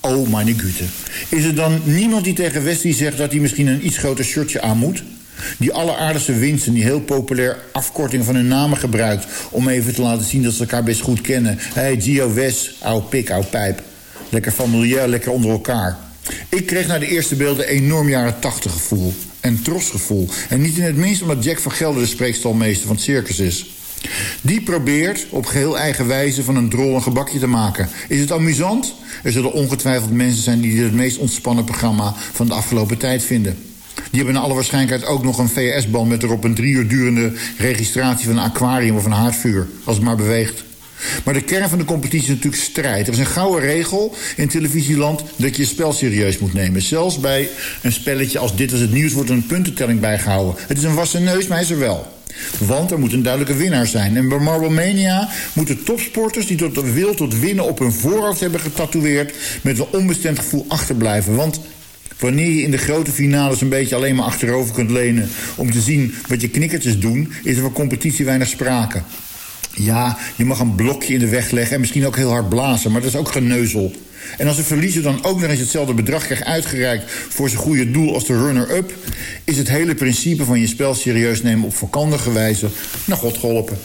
Speaker 13: Oh, meine Güte. Is er dan niemand die tegen Wesley zegt dat hij misschien een iets groter shirtje aan moet? Die alleraardigste winsten die heel populair afkorting van hun namen gebruikt... om even te laten zien dat ze elkaar best goed kennen. Hé, hey, Gio Wes, ouw pik, ouw pijp. Lekker familiair, lekker onder elkaar. Ik kreeg na de eerste beelden enorm jaren tachtig gevoel. En trosgevoel. En niet in het minst omdat Jack van Gelder de spreekstalmeester van het circus is. Die probeert op geheel eigen wijze van een drol een gebakje te maken. Is het amusant? Er zullen ongetwijfeld mensen zijn die dit het meest ontspannen programma van de afgelopen tijd vinden. Die hebben naar alle waarschijnlijkheid ook nog een VS-band... met erop een drie uur durende registratie van een aquarium of een haardvuur. Als het maar beweegt. Maar de kern van de competitie is natuurlijk strijd. Er is een gouden regel in televisieland dat je je spel serieus moet nemen. Zelfs bij een spelletje als Dit was het nieuws wordt een puntentelling bijgehouden. Het is een wassen neus, maar is er wel. Want er moet een duidelijke winnaar zijn. En bij Marble Mania moeten topsporters die tot de wil tot winnen op hun voorhoofd hebben getatoeëerd... met een onbestemd gevoel achterblijven. Want Wanneer je in de grote finales een beetje alleen maar achterover kunt lenen... om te zien wat je knikkertjes doen, is er van competitie weinig sprake. Ja, je mag een blokje in de weg leggen en misschien ook heel hard blazen... maar dat is ook geneuzel. En als de verliezer dan ook nog eens hetzelfde bedrag krijgt uitgereikt... voor zijn goede doel als de runner-up... is het hele principe van je spel serieus nemen op vakkandige wijze... naar God geholpen.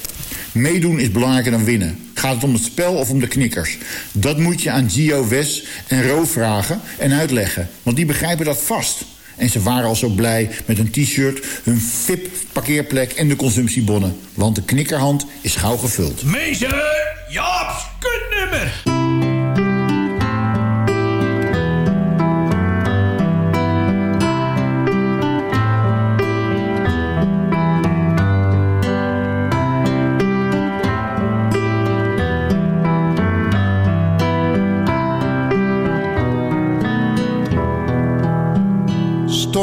Speaker 13: Meedoen is belangrijker dan winnen. Gaat het om het spel of om de knikkers? Dat moet je aan Gio, Wes en Ro vragen en uitleggen. Want die begrijpen dat vast. En ze waren al zo blij met een t-shirt, hun VIP-parkeerplek en de consumptiebonnen. Want de knikkerhand is gauw gevuld.
Speaker 6: Meester, Jaap's kutnummer.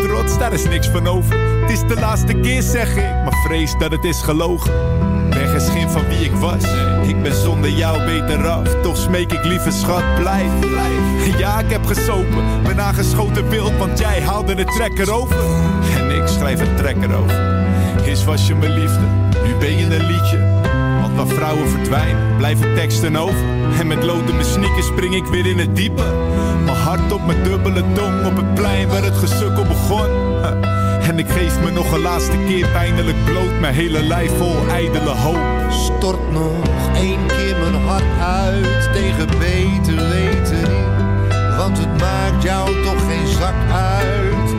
Speaker 14: Mijn trots, daar is niks van over. Het is de laatste keer, zeg ik, maar vrees dat het is gelogen. Schim van wie ik was. Ik ben zonder jou beter af. Toch smeek ik lieve schat, blijf, blijf. Ja, ik heb gesopen, ben aangeschoten wild, want jij haalde de trekker over. En ik schrijf een trekker over. Eerst was je mijn liefde, nu ben je een liedje. Want waar vrouwen verdwijnen, blijven teksten over. En met lood mijn sneakers spring ik weer in het diepe. Mijn dubbele tong op het plein waar het gesukkel begon. En ik geef me nog een laatste keer pijnlijk bloot. Mijn hele lijf vol ijdele hoop.
Speaker 15: Stort nog één keer mijn hart uit tegen beter weten. Want het maakt jou toch geen zak uit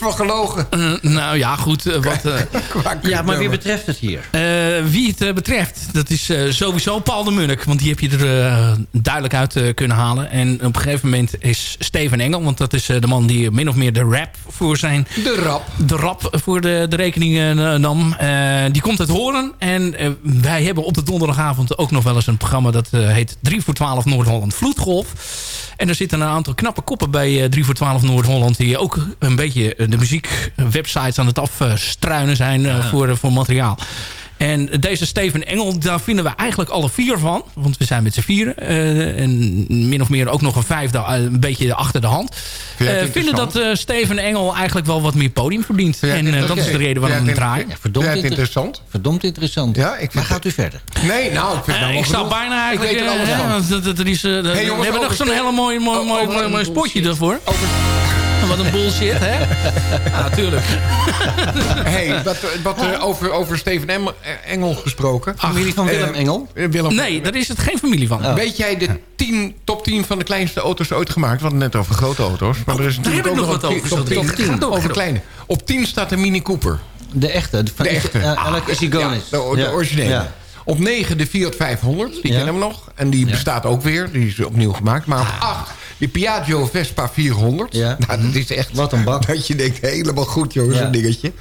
Speaker 9: van gelogen.
Speaker 8: Eh, nou ja, goed. eh, wat, eh,
Speaker 10: Ja, maar wie betreft het hier?
Speaker 8: Eh, wie het eh, betreft, dat is eh, sowieso Paul de Munnik. Want die heb je er duidelijk uit kunnen halen. En op een gegeven moment is Steven Engel... want dat is de man die min of meer de rap voor zijn...
Speaker 9: De rap.
Speaker 8: De rap voor de, de rekening nam. Die komt uit Horen. En wij hebben op de donderdagavond ook nog wel eens een programma... dat heet 3 voor 12 Noord-Holland Vloedgolf. En er zitten een aantal knappe koppen bij eh, 3 voor 12 Noord-Holland... die ook een beetje de muziekwebsites aan het afstruinen zijn voor, voor materiaal. En deze Steven Engel, daar vinden we eigenlijk alle vier van. Want we zijn met z'n vieren. eh, en min of meer ook nog een vijfde, eh, een beetje achter de hand. Eh, vinden dat eh, Steven Engel eigenlijk wel wat meer podium verdient. En dat is de reden waarom we hem draaien.
Speaker 10: verdomd
Speaker 9: het
Speaker 10: inter-
Speaker 9: interessant?
Speaker 10: Verdomd interessant.
Speaker 9: Ja, ik
Speaker 10: maar gaat u verder?
Speaker 9: Nee, nou, ik vind het nou
Speaker 8: ik zou bijna eigenlijk...
Speaker 9: Ik weet er alles
Speaker 8: hè,
Speaker 9: van.
Speaker 8: want dat- dat- is, dat-
Speaker 9: Hey, jongens,
Speaker 8: we hebben nog
Speaker 9: over
Speaker 8: zo'n hele mooi, mooi, mooi,
Speaker 9: over
Speaker 8: mooi,
Speaker 9: een
Speaker 8: mooi spotje daarvoor. Wat een bullshit, hè? Ja, natuurlijk.
Speaker 9: hey, wat, wat eh, over, over Steven Em- Engel gesproken.
Speaker 10: Familie van Willem
Speaker 9: Eh,
Speaker 10: Engel?
Speaker 9: eh, Willem,
Speaker 8: Nee, daar is het geen familie van.
Speaker 9: Weet jij de 10, top 10 van de kleinste auto's ooit gemaakt? We hadden het net over grote auto's. Maar er is
Speaker 8: Oh, daar heb
Speaker 9: natuurlijk
Speaker 8: ik
Speaker 9: ook
Speaker 8: nog wat over,
Speaker 9: top
Speaker 8: zo
Speaker 9: 10,
Speaker 8: direct. Ga door, ga
Speaker 9: over kleine. Op 10 staat de Mini Cooper.
Speaker 10: De echte. De, van-
Speaker 9: De echte.
Speaker 10: Uh, Isigonis.
Speaker 9: Ja, de, de originele.
Speaker 10: Ja.
Speaker 9: Op 9 de Fiat 500. Die
Speaker 10: Ja.
Speaker 9: kennen we nog. En die bestaat ook weer. Die is opnieuw gemaakt. Maar op 8 die Piaggio Vespa 400.
Speaker 10: Ja.
Speaker 9: Nou, dat is echt...
Speaker 10: Wat een bak.
Speaker 9: Dat je denkt, helemaal goed jongens,
Speaker 10: Ja.
Speaker 9: een dingetje.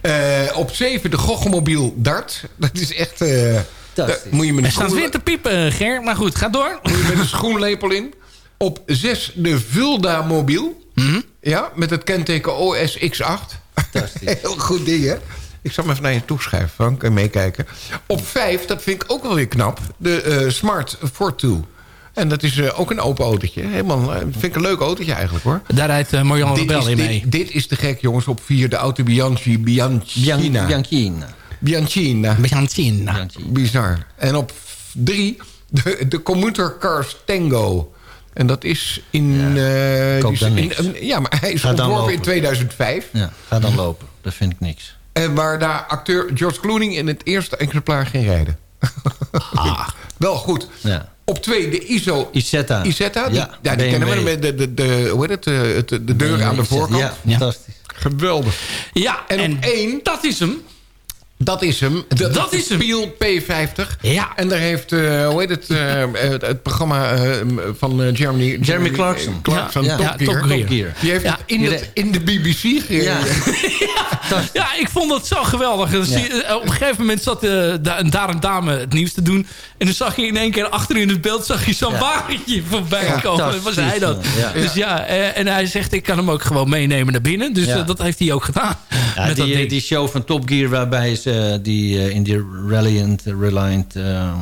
Speaker 9: Eh, op 7 de Goggemobiel Dart. Dat is echt... eh daar moet je met
Speaker 8: Er
Speaker 9: een
Speaker 8: staat
Speaker 9: schoen-
Speaker 8: weer te piepen, Ger. Maar goed, ga door.
Speaker 9: moet je met een schoenlepel in. Op 6 de Vulda Mobiel.
Speaker 8: Mhm.
Speaker 9: Ja, met het kenteken OSX8. Heel goed ding, hè? Ik zal hem even naar je toeschrijven, Frank. En meekijken. Op 5, dat vind ik ook wel weer knap. De eh, Smart Fortwo. En dat is eh, ook een open autootje. Helemaal, eh, vind ik een leuk autootje eigenlijk, hoor.
Speaker 8: Daar rijdt uh, Marianne
Speaker 9: Dit
Speaker 8: Rebel in
Speaker 9: dit,
Speaker 8: mee.
Speaker 9: dit is de gek, jongens. Op 4 de auto Bianchi Bianchina.
Speaker 10: Bianchina.
Speaker 9: Bianchina.
Speaker 8: Bianchina.
Speaker 9: Bizar. En op 3 de, de Commuter Cars Tango. En dat is in... eh,
Speaker 10: koop
Speaker 9: die in- ja, maar hij is
Speaker 10: Ga
Speaker 9: ontworpen in
Speaker 10: lopen.
Speaker 9: 2005.
Speaker 10: Ja, ga dan lopen. Dat vind ik niks.
Speaker 9: En waar daar acteur George Clooney in het eerste exemplaar ging rijden. Wel goed.
Speaker 10: Ja.
Speaker 9: Op twee de ISO
Speaker 10: Isetta.
Speaker 9: Isetta. Die,
Speaker 10: Ja,
Speaker 9: die kennen we met de, de, de, hoe heet het, eh, het, de deur aan de voorkant.
Speaker 10: Ja, fantastisch.
Speaker 9: Geweldig.
Speaker 8: Ja,
Speaker 9: En,
Speaker 8: en
Speaker 9: op één,
Speaker 8: dat is hem.
Speaker 9: dat is hem. Dat,
Speaker 8: Dat
Speaker 9: is de
Speaker 8: hem.
Speaker 9: Spiel P50.
Speaker 8: Ja.
Speaker 9: En daar heeft, eh, hoe heet het, eh, het, het programma eh, van eh, Jeremy,
Speaker 10: Jeremy Clarkson.
Speaker 9: Clarkson,
Speaker 10: Ja,
Speaker 9: Top,
Speaker 10: ja,
Speaker 9: Gear.
Speaker 8: Top Gear.
Speaker 10: Top Gear.
Speaker 9: Die heeft
Speaker 8: Ja,
Speaker 9: het in, het in de BBC gereden.
Speaker 10: Ja.
Speaker 8: Ja, ik vond dat zo geweldig. Dus
Speaker 10: Ja.
Speaker 8: eh, Op een gegeven moment zat eh, daar een dame het nieuws te doen. En dan zag je in één keer achter in het beeld zag je zo'n
Speaker 10: Ja.
Speaker 8: wagentje voorbij
Speaker 9: Ja,
Speaker 8: komen. Was hij dat?
Speaker 10: ja.
Speaker 8: Dus ja, eh, en hij zegt ik kan hem ook gewoon meenemen naar binnen. Dus
Speaker 10: Ja.
Speaker 8: dat heeft hij ook gedaan.
Speaker 10: Ja,
Speaker 8: met dat
Speaker 10: die,
Speaker 8: ding.
Speaker 10: die show van Top Gear waarbij ze die eh, in die Reliant, Reliant eh,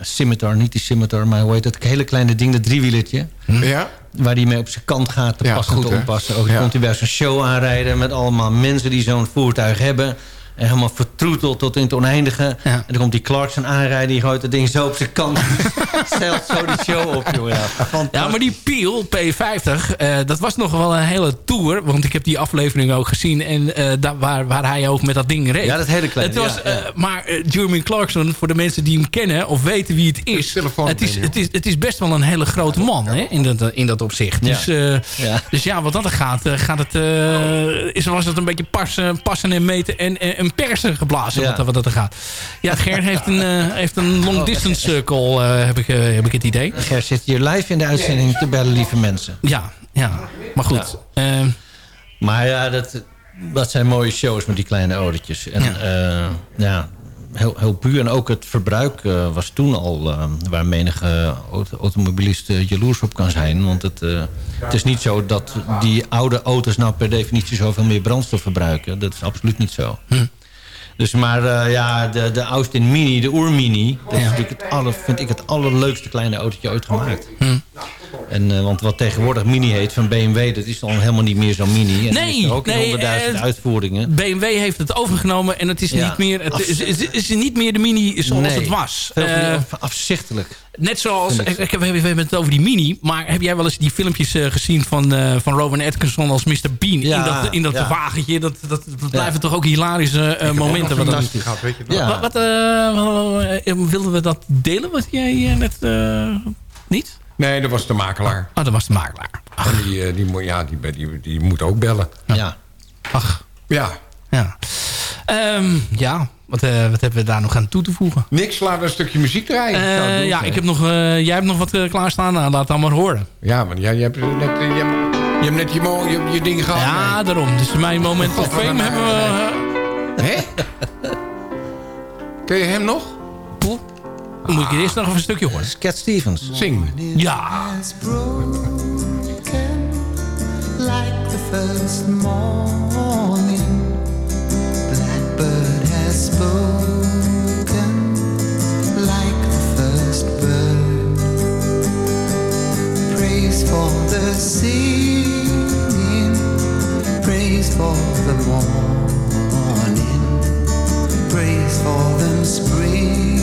Speaker 10: Scimitar, niet die Scimitar, maar hoe heet dat hele kleine ding, dat driewielertje.
Speaker 9: Ja.
Speaker 10: Waar hij mee op zijn kant gaat te passen en te onpassen. Ook komt hij bij zo'n show aanrijden met allemaal mensen die zo'n voertuig hebben. En helemaal vertroeteld tot in het oneindige.
Speaker 8: Ja.
Speaker 10: En dan komt die Clarkson aanrijden, die gooit dat ding zo op zijn kant. Stelt zo die show op, joh. Ja.
Speaker 8: Ja, maar die Peel P50, eh, dat was nog wel een hele tour. Want ik heb die aflevering ook gezien. En eh, daar, waar, waar hij ook met dat ding reed.
Speaker 10: Ja, dat hele kleine,
Speaker 8: Het was,
Speaker 10: ja, ja.
Speaker 8: eh, maar Jeremy Clarkson, voor de mensen die hem kennen of weten wie het is.
Speaker 9: telefoon
Speaker 8: Het is, het is, het is best wel een hele grote man hè, in, dat, in dat opzicht.
Speaker 10: Ja.
Speaker 8: Dus, eh,
Speaker 10: Ja.
Speaker 8: dus ja, wat dat er gaat, gaat het, eh, is, was het een beetje passen, passen en meten en, en, en persen geblazen.
Speaker 10: Ja.
Speaker 8: Wat, wat dat er gaat. Ja, Ger heeft een, eh, heeft een long distance eh, call, eh, heb, ik, eh, heb ik het idee.
Speaker 10: Ger zit hier live in de uitzending te bellen, lieve mensen.
Speaker 8: Ja, ja. Maar goed. eh,
Speaker 10: Maar ja, dat, dat zijn mooie shows met die kleine autootjes. En ja, ja heel, heel puur. En ook het verbruik was toen al... waar menige auto- automobilist jaloers op kan zijn. Want het, het is niet zo dat die oude auto's... nou per definitie zoveel meer brandstof verbruiken. Dat is absoluut niet zo. Dus maar eh, ja, de, de Austin Mini, de Oer-Mini... dat is natuurlijk het aller, vind ik het allerleukste kleine autootje ooit gemaakt. En, eh, want wat tegenwoordig Mini heet van BMW... dat is dan helemaal niet meer zo'n Mini. En
Speaker 8: Nee,
Speaker 10: er ook
Speaker 8: nee,
Speaker 10: honderdduizend
Speaker 8: eh,
Speaker 10: uitvoeringen.
Speaker 8: BMW heeft het overgenomen en het is,
Speaker 10: Ja.
Speaker 8: niet, meer, het is, is, is niet meer de Mini zoals
Speaker 10: Nee,
Speaker 8: het was.
Speaker 10: meer afzichtelijk.
Speaker 8: net zoals,
Speaker 10: ik
Speaker 8: ik, ik, we hebben het over die Mini, maar heb jij wel eens die filmpjes gezien van, van Rowan Atkinson als Mr. Bean
Speaker 10: Ja,
Speaker 8: in dat, in dat
Speaker 10: ja.
Speaker 8: wagentje? Dat, dat, dat blijven toch ook hilarische momenten. Wat,
Speaker 9: Fantastisch. Gaat, weet je wel.
Speaker 8: Wat, wilden we dat delen wat jij net niet?
Speaker 9: Nee, dat was de makelaar.
Speaker 8: Oh, dat was de makelaar.
Speaker 9: En die, eh, die, moet- ja, die, die, die moet ook bellen.
Speaker 10: Ja.
Speaker 8: Ach.
Speaker 9: Ja.
Speaker 8: Ja. Ehm, ja, wat, eh, wat hebben we daar nog aan toe te voegen?
Speaker 9: Niks, laten we een stukje muziek draaien.
Speaker 8: Eh, ja, ik heb nog, eh, jij hebt nog wat klaarstaan. Nou, laat het dan maar horen.
Speaker 9: Ja, maar jij, jij hebt net, je, hebt, je hebt net je, mo- je, je ding gehad.
Speaker 8: Ja, daarom. Dus mijn moment of fame hebben we...
Speaker 9: Hè? Ken je hem nog?
Speaker 8: Poeh. Moet ik eerst nog even een stukje horen.
Speaker 10: Cat Stevens.
Speaker 9: Zing.
Speaker 8: Ja.
Speaker 16: like the first morning. Blackbird has spoken like the first bird. Praise for the singing, praise for the morning, praise for them springing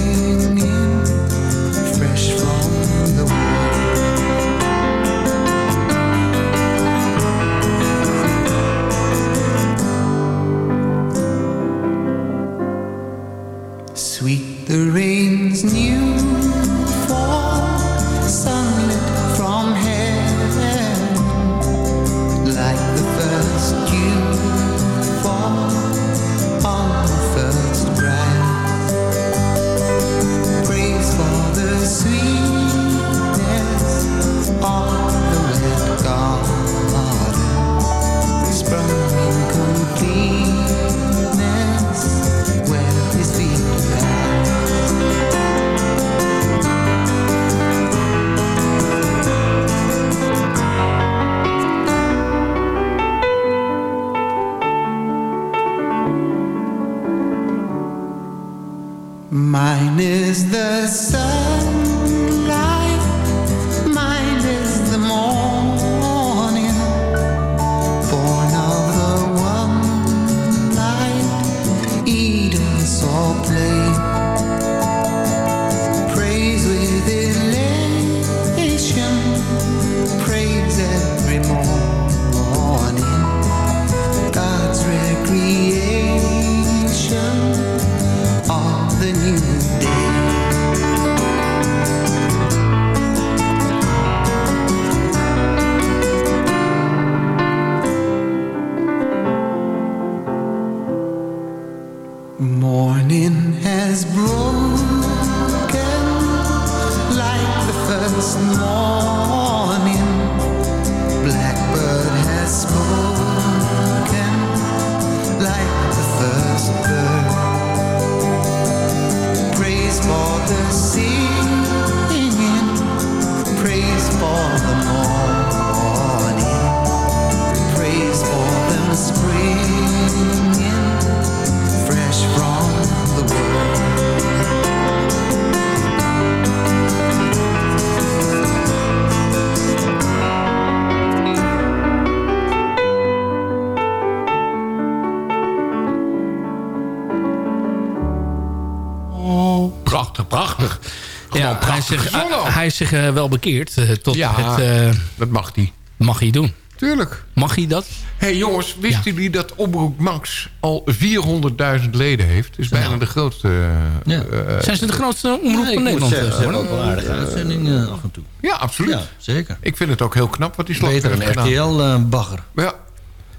Speaker 8: zich,
Speaker 9: gezongen.
Speaker 8: hij is zich eh, wel bekeerd eh, tot
Speaker 9: Ja,
Speaker 8: het... eh,
Speaker 9: dat mag hij.
Speaker 8: mag hij doen.
Speaker 9: Tuurlijk.
Speaker 8: Mag hij dat?
Speaker 9: Hé hey jongens, wisten jullie dat Omroep Max al 400.000 leden heeft? is bijna de grootste... eh, eh,
Speaker 8: Zijn ze de grootste omroep
Speaker 10: Ja,
Speaker 8: van Nederland? eh,
Speaker 10: ze hebben
Speaker 8: hoor?
Speaker 10: ook wel aardige uitzendingen af en toe.
Speaker 9: ja, absoluut.
Speaker 10: Ja, zeker.
Speaker 9: Ik vind het ook heel knap wat die slag
Speaker 10: Beter
Speaker 9: gedaan.
Speaker 10: RTL-bagger.
Speaker 9: Ja.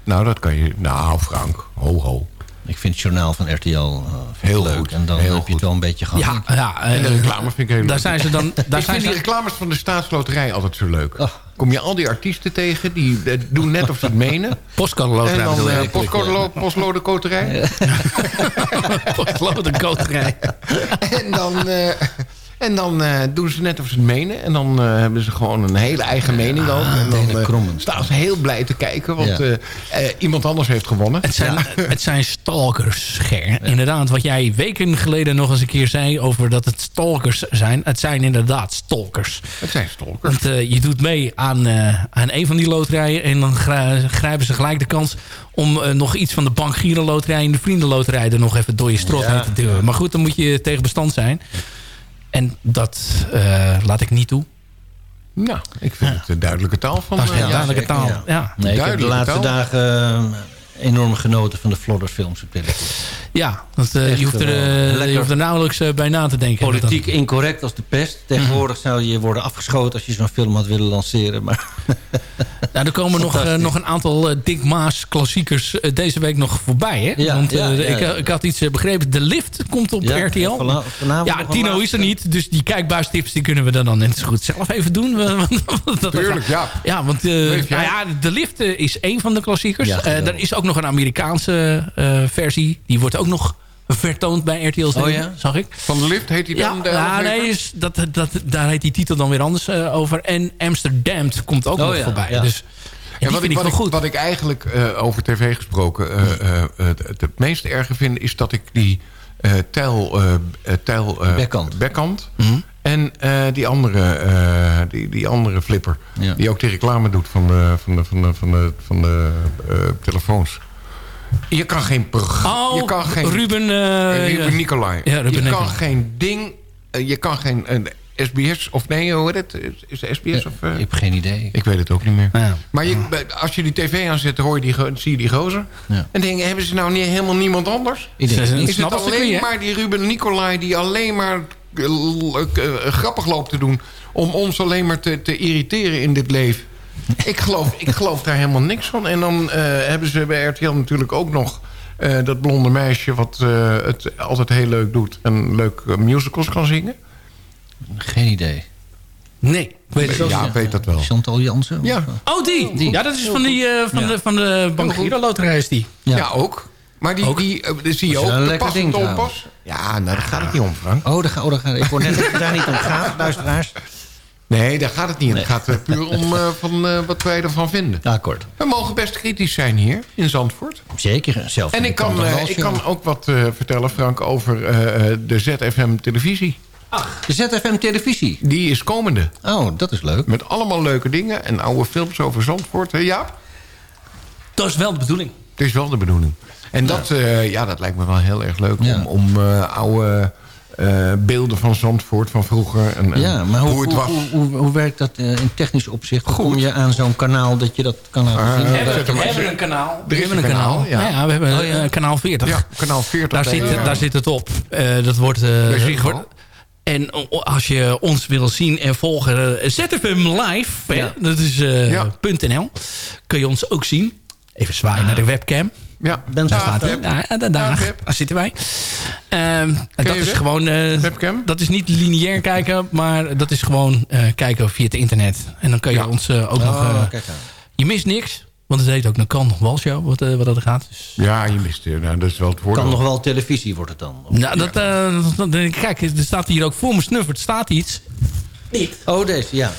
Speaker 9: Nou, dat kan je... Nou, Frank. Ho, ho.
Speaker 10: Ik vind het journaal van RTL eh,
Speaker 9: Heel
Speaker 10: leuk.
Speaker 9: goed,
Speaker 10: En dan
Speaker 9: heel
Speaker 10: heb je het wel een beetje gehad.
Speaker 8: Ja, ja
Speaker 9: En de
Speaker 8: eh,
Speaker 9: reclame vind ik heel
Speaker 8: daar
Speaker 9: leuk.
Speaker 8: zijn ze dan... Daar
Speaker 9: ik
Speaker 8: zijn
Speaker 9: vind
Speaker 8: ze,
Speaker 9: die reclames van de staatsloterij altijd zo leuk.
Speaker 10: Ach.
Speaker 9: Kom je al die artiesten tegen, die eh, doen net of ze het menen.
Speaker 8: Postcode
Speaker 9: En
Speaker 8: loterij
Speaker 9: dan eh
Speaker 8: ik.
Speaker 9: postcode koterij.
Speaker 8: Postcode koterij.
Speaker 9: En dan, eh, en dan eh, doen ze net of ze het menen. En dan eh, hebben ze gewoon een hele eigen mening ook. En dan eh,
Speaker 10: Krommen.
Speaker 9: staan ze heel blij te kijken. Want
Speaker 10: Ja.
Speaker 9: eh, eh, iemand anders heeft gewonnen.
Speaker 8: Het zijn, het zijn stalkers, Ger. Inderdaad, wat jij weken geleden nog eens een keer zei... over dat het stalkers zijn. Het zijn inderdaad stalkers.
Speaker 9: Het zijn stalkers.
Speaker 8: Want eh, je doet mee aan, eh, aan een van die loterijen... en dan gri- grijpen ze gelijk de kans... om nog iets van de Bank Giro Loterij... en de Vriendenloterij er nog even door je strot
Speaker 10: Ja.
Speaker 8: heen te duwen. Maar goed, dan moet je tegen bestand zijn. En dat eh, laat ik niet toe.
Speaker 9: Nou, ik vind het een duidelijke taal van...
Speaker 8: Dat is
Speaker 9: eh,
Speaker 8: een duidelijke
Speaker 10: zeker,
Speaker 8: taal.
Speaker 10: ja.
Speaker 8: Ja.
Speaker 10: Nee, ik heb de
Speaker 9: Duidelijke
Speaker 10: laatste
Speaker 9: taal.
Speaker 10: dagen eh, enorm genoten van de Flodder films op televisie.
Speaker 8: Ja, dat, eh, je, hoeft er,
Speaker 10: eh, lekker.
Speaker 8: je hoeft er nauwelijks eh, bij na te denken.
Speaker 10: Politiek incorrect als de pest. Tegenwoordig zou je worden afgeschoten als je zo'n film had willen lanceren. Maar
Speaker 8: Nou, er komen nog, nog een aantal Dick Maas klassiekers deze week nog voorbij. Hè?
Speaker 10: Ja,
Speaker 8: Want
Speaker 10: ja, ja,
Speaker 8: ik, ik had iets begrepen. De lift komt op
Speaker 10: Ja,
Speaker 8: RTL.
Speaker 10: vana- vanavond
Speaker 8: ja, Tino is er niet. Dus die kijkbuistips die kunnen we dan, dan net zo goed zelf even doen.
Speaker 9: Tuurlijk, ja.
Speaker 8: Ja, want eh, nou ja, de lift is één van de klassiekers. Eh, er is ook nog een Amerikaanse eh, versie. Die wordt ook nog vertoond bij RTL.
Speaker 10: Oh ja?
Speaker 8: Zag ik.
Speaker 9: Van de lift heet hij
Speaker 8: Ja,
Speaker 9: dan? de
Speaker 8: ja nee, is, dat, dat, daar heet die titel dan weer anders eh, over. En Amsterdam komt ook
Speaker 10: Oh
Speaker 8: nog
Speaker 10: ja,
Speaker 8: voorbij.
Speaker 10: ja.
Speaker 8: Dus
Speaker 9: Ja,
Speaker 8: die
Speaker 9: wat,
Speaker 8: vind
Speaker 9: ik, wat,
Speaker 8: wel
Speaker 9: ik,
Speaker 8: goed.
Speaker 9: wat ik eigenlijk eh, over tv gesproken eh, eh, het, meest erge vind... is dat ik die eh tel, tel eh,
Speaker 10: Backhand.
Speaker 9: backhand
Speaker 8: Mhm.
Speaker 9: en eh, die, andere, eh, die, die andere flipper...
Speaker 10: Ja.
Speaker 9: die ook die reclame doet van de, van de, van de, van de, van de eh, telefoons. Je kan geen... prog-
Speaker 8: Oh,
Speaker 9: je kan geen
Speaker 8: Ruben... eh,
Speaker 9: Ruben
Speaker 8: ja.
Speaker 9: Nicolai.
Speaker 8: Ja, Ruben
Speaker 9: je kan geen ding... eh, je kan geen eh, SBS of nee, hoe heet het? Is het SBS of... eh?
Speaker 10: ik heb geen idee.
Speaker 9: Ik weet het ook niet meer.
Speaker 8: Ja.
Speaker 9: Maar je, als je die tv aanzet, hoor je die, zie je die gozer.
Speaker 10: Ja.
Speaker 9: En denk je, hebben ze nou niet, helemaal niemand anders?
Speaker 10: Ik denk
Speaker 8: Ze-
Speaker 10: het niet.
Speaker 9: Is het alleen maar die Ruben Nicolai... die alleen maar eh, eh, grappig loopt te doen... om ons alleen maar te, te irriteren in dit leven? Ik, geloof, ik geloof daar helemaal niks van. En dan eh, hebben ze bij RTL natuurlijk ook nog... eh, dat blonde meisje wat eh, het altijd heel leuk doet... en leuk musicals kan zingen.
Speaker 10: Geen idee.
Speaker 8: Nee, ik weet
Speaker 9: Ja, weet dat wel.
Speaker 10: Chantal Jansen?
Speaker 9: Ja.
Speaker 8: Oh, die.
Speaker 10: Die.
Speaker 8: Ja, dat is van, die, eh, van,
Speaker 10: Ja.
Speaker 8: de, van de Bank Giro Loterij is die.
Speaker 9: Ja,
Speaker 10: Ja.
Speaker 9: ook. Maar die,
Speaker 8: Ook.
Speaker 9: die, die zie je ook.
Speaker 10: een
Speaker 9: de pas
Speaker 10: ding.
Speaker 9: Ja, nou, daar gaat het niet om, Frank.
Speaker 10: Oh, daar ga, oh, daar ga, ik hoor net dat het daar niet om gaat, luisteraars.
Speaker 9: Nee, daar gaat het niet om. Het gaat eh, puur om eh, van, eh, wat wij ervan vinden.
Speaker 10: Akkoord.
Speaker 9: We mogen best kritisch zijn hier in Zandvoort.
Speaker 10: Zeker, zelf.
Speaker 9: En ik kan, ik kan ook wat vertellen, Frank, over de ZFM-televisie.
Speaker 10: De ZFM televisie.
Speaker 9: Die is komende.
Speaker 10: Oh, dat is leuk.
Speaker 9: Met allemaal leuke dingen en oude films over Zandvoort. Hè, Jaap?
Speaker 8: Dat is wel de bedoeling.
Speaker 9: Het is wel de bedoeling. En dat, ja, dat lijkt me wel heel erg leuk
Speaker 10: Ja.
Speaker 9: om, om oude eh, beelden van Zandvoort van vroeger. En, en
Speaker 10: Ja, maar hoe,
Speaker 9: hoe het
Speaker 10: hoe,
Speaker 9: was.
Speaker 10: hoe, hoe, hoe werkt dat eh, in technisch opzicht? Hoe kom je aan zo'n kanaal dat je dat kan laten
Speaker 9: Ah,
Speaker 10: zien?
Speaker 9: ja,
Speaker 8: We hebben, we hebben een kanaal.
Speaker 9: Er
Speaker 8: We hebben
Speaker 9: een
Speaker 8: kanaal.
Speaker 9: kanaal, ja.
Speaker 8: ja. we hebben
Speaker 10: Oh, ja.
Speaker 8: eh, kanaal 40.
Speaker 9: Ja, kanaal 40.
Speaker 8: daar, zit, daar zit het op. Eh, dat wordt... eh, en als je ons wil zien en volgen, ZFM Live, hè,
Speaker 10: Ja.
Speaker 8: dat is eh,
Speaker 9: Ja.
Speaker 8: .nl, kun je ons ook zien. Even zwaaien naar de webcam.
Speaker 9: Ja,
Speaker 10: Ben
Speaker 8: Daar
Speaker 10: Ja,
Speaker 8: staat hij. daar, daar,
Speaker 9: web.
Speaker 8: daar zitten wij. Ehm, en dat is gewoon... eh,
Speaker 9: Webcam?
Speaker 8: dat is niet lineair kijken, maar dat is gewoon eh, kijken via het internet. En dan kun je
Speaker 9: Ja.
Speaker 8: ons eh, ook nog...
Speaker 10: Oh,
Speaker 8: eh,
Speaker 10: kijk aan.
Speaker 8: je mist niks, want het heet ook een kan nog wel show, wat, wat dat gaat. Dus,
Speaker 9: Ja, je mist het. Nou, dat is wel het voordeel.
Speaker 10: Kan nog wel televisie wordt het dan.
Speaker 8: nou, dat, eh, dat- dat- kijk, er staat hier ook voor me snuffert, staat iets.
Speaker 10: Oh, deze, ja.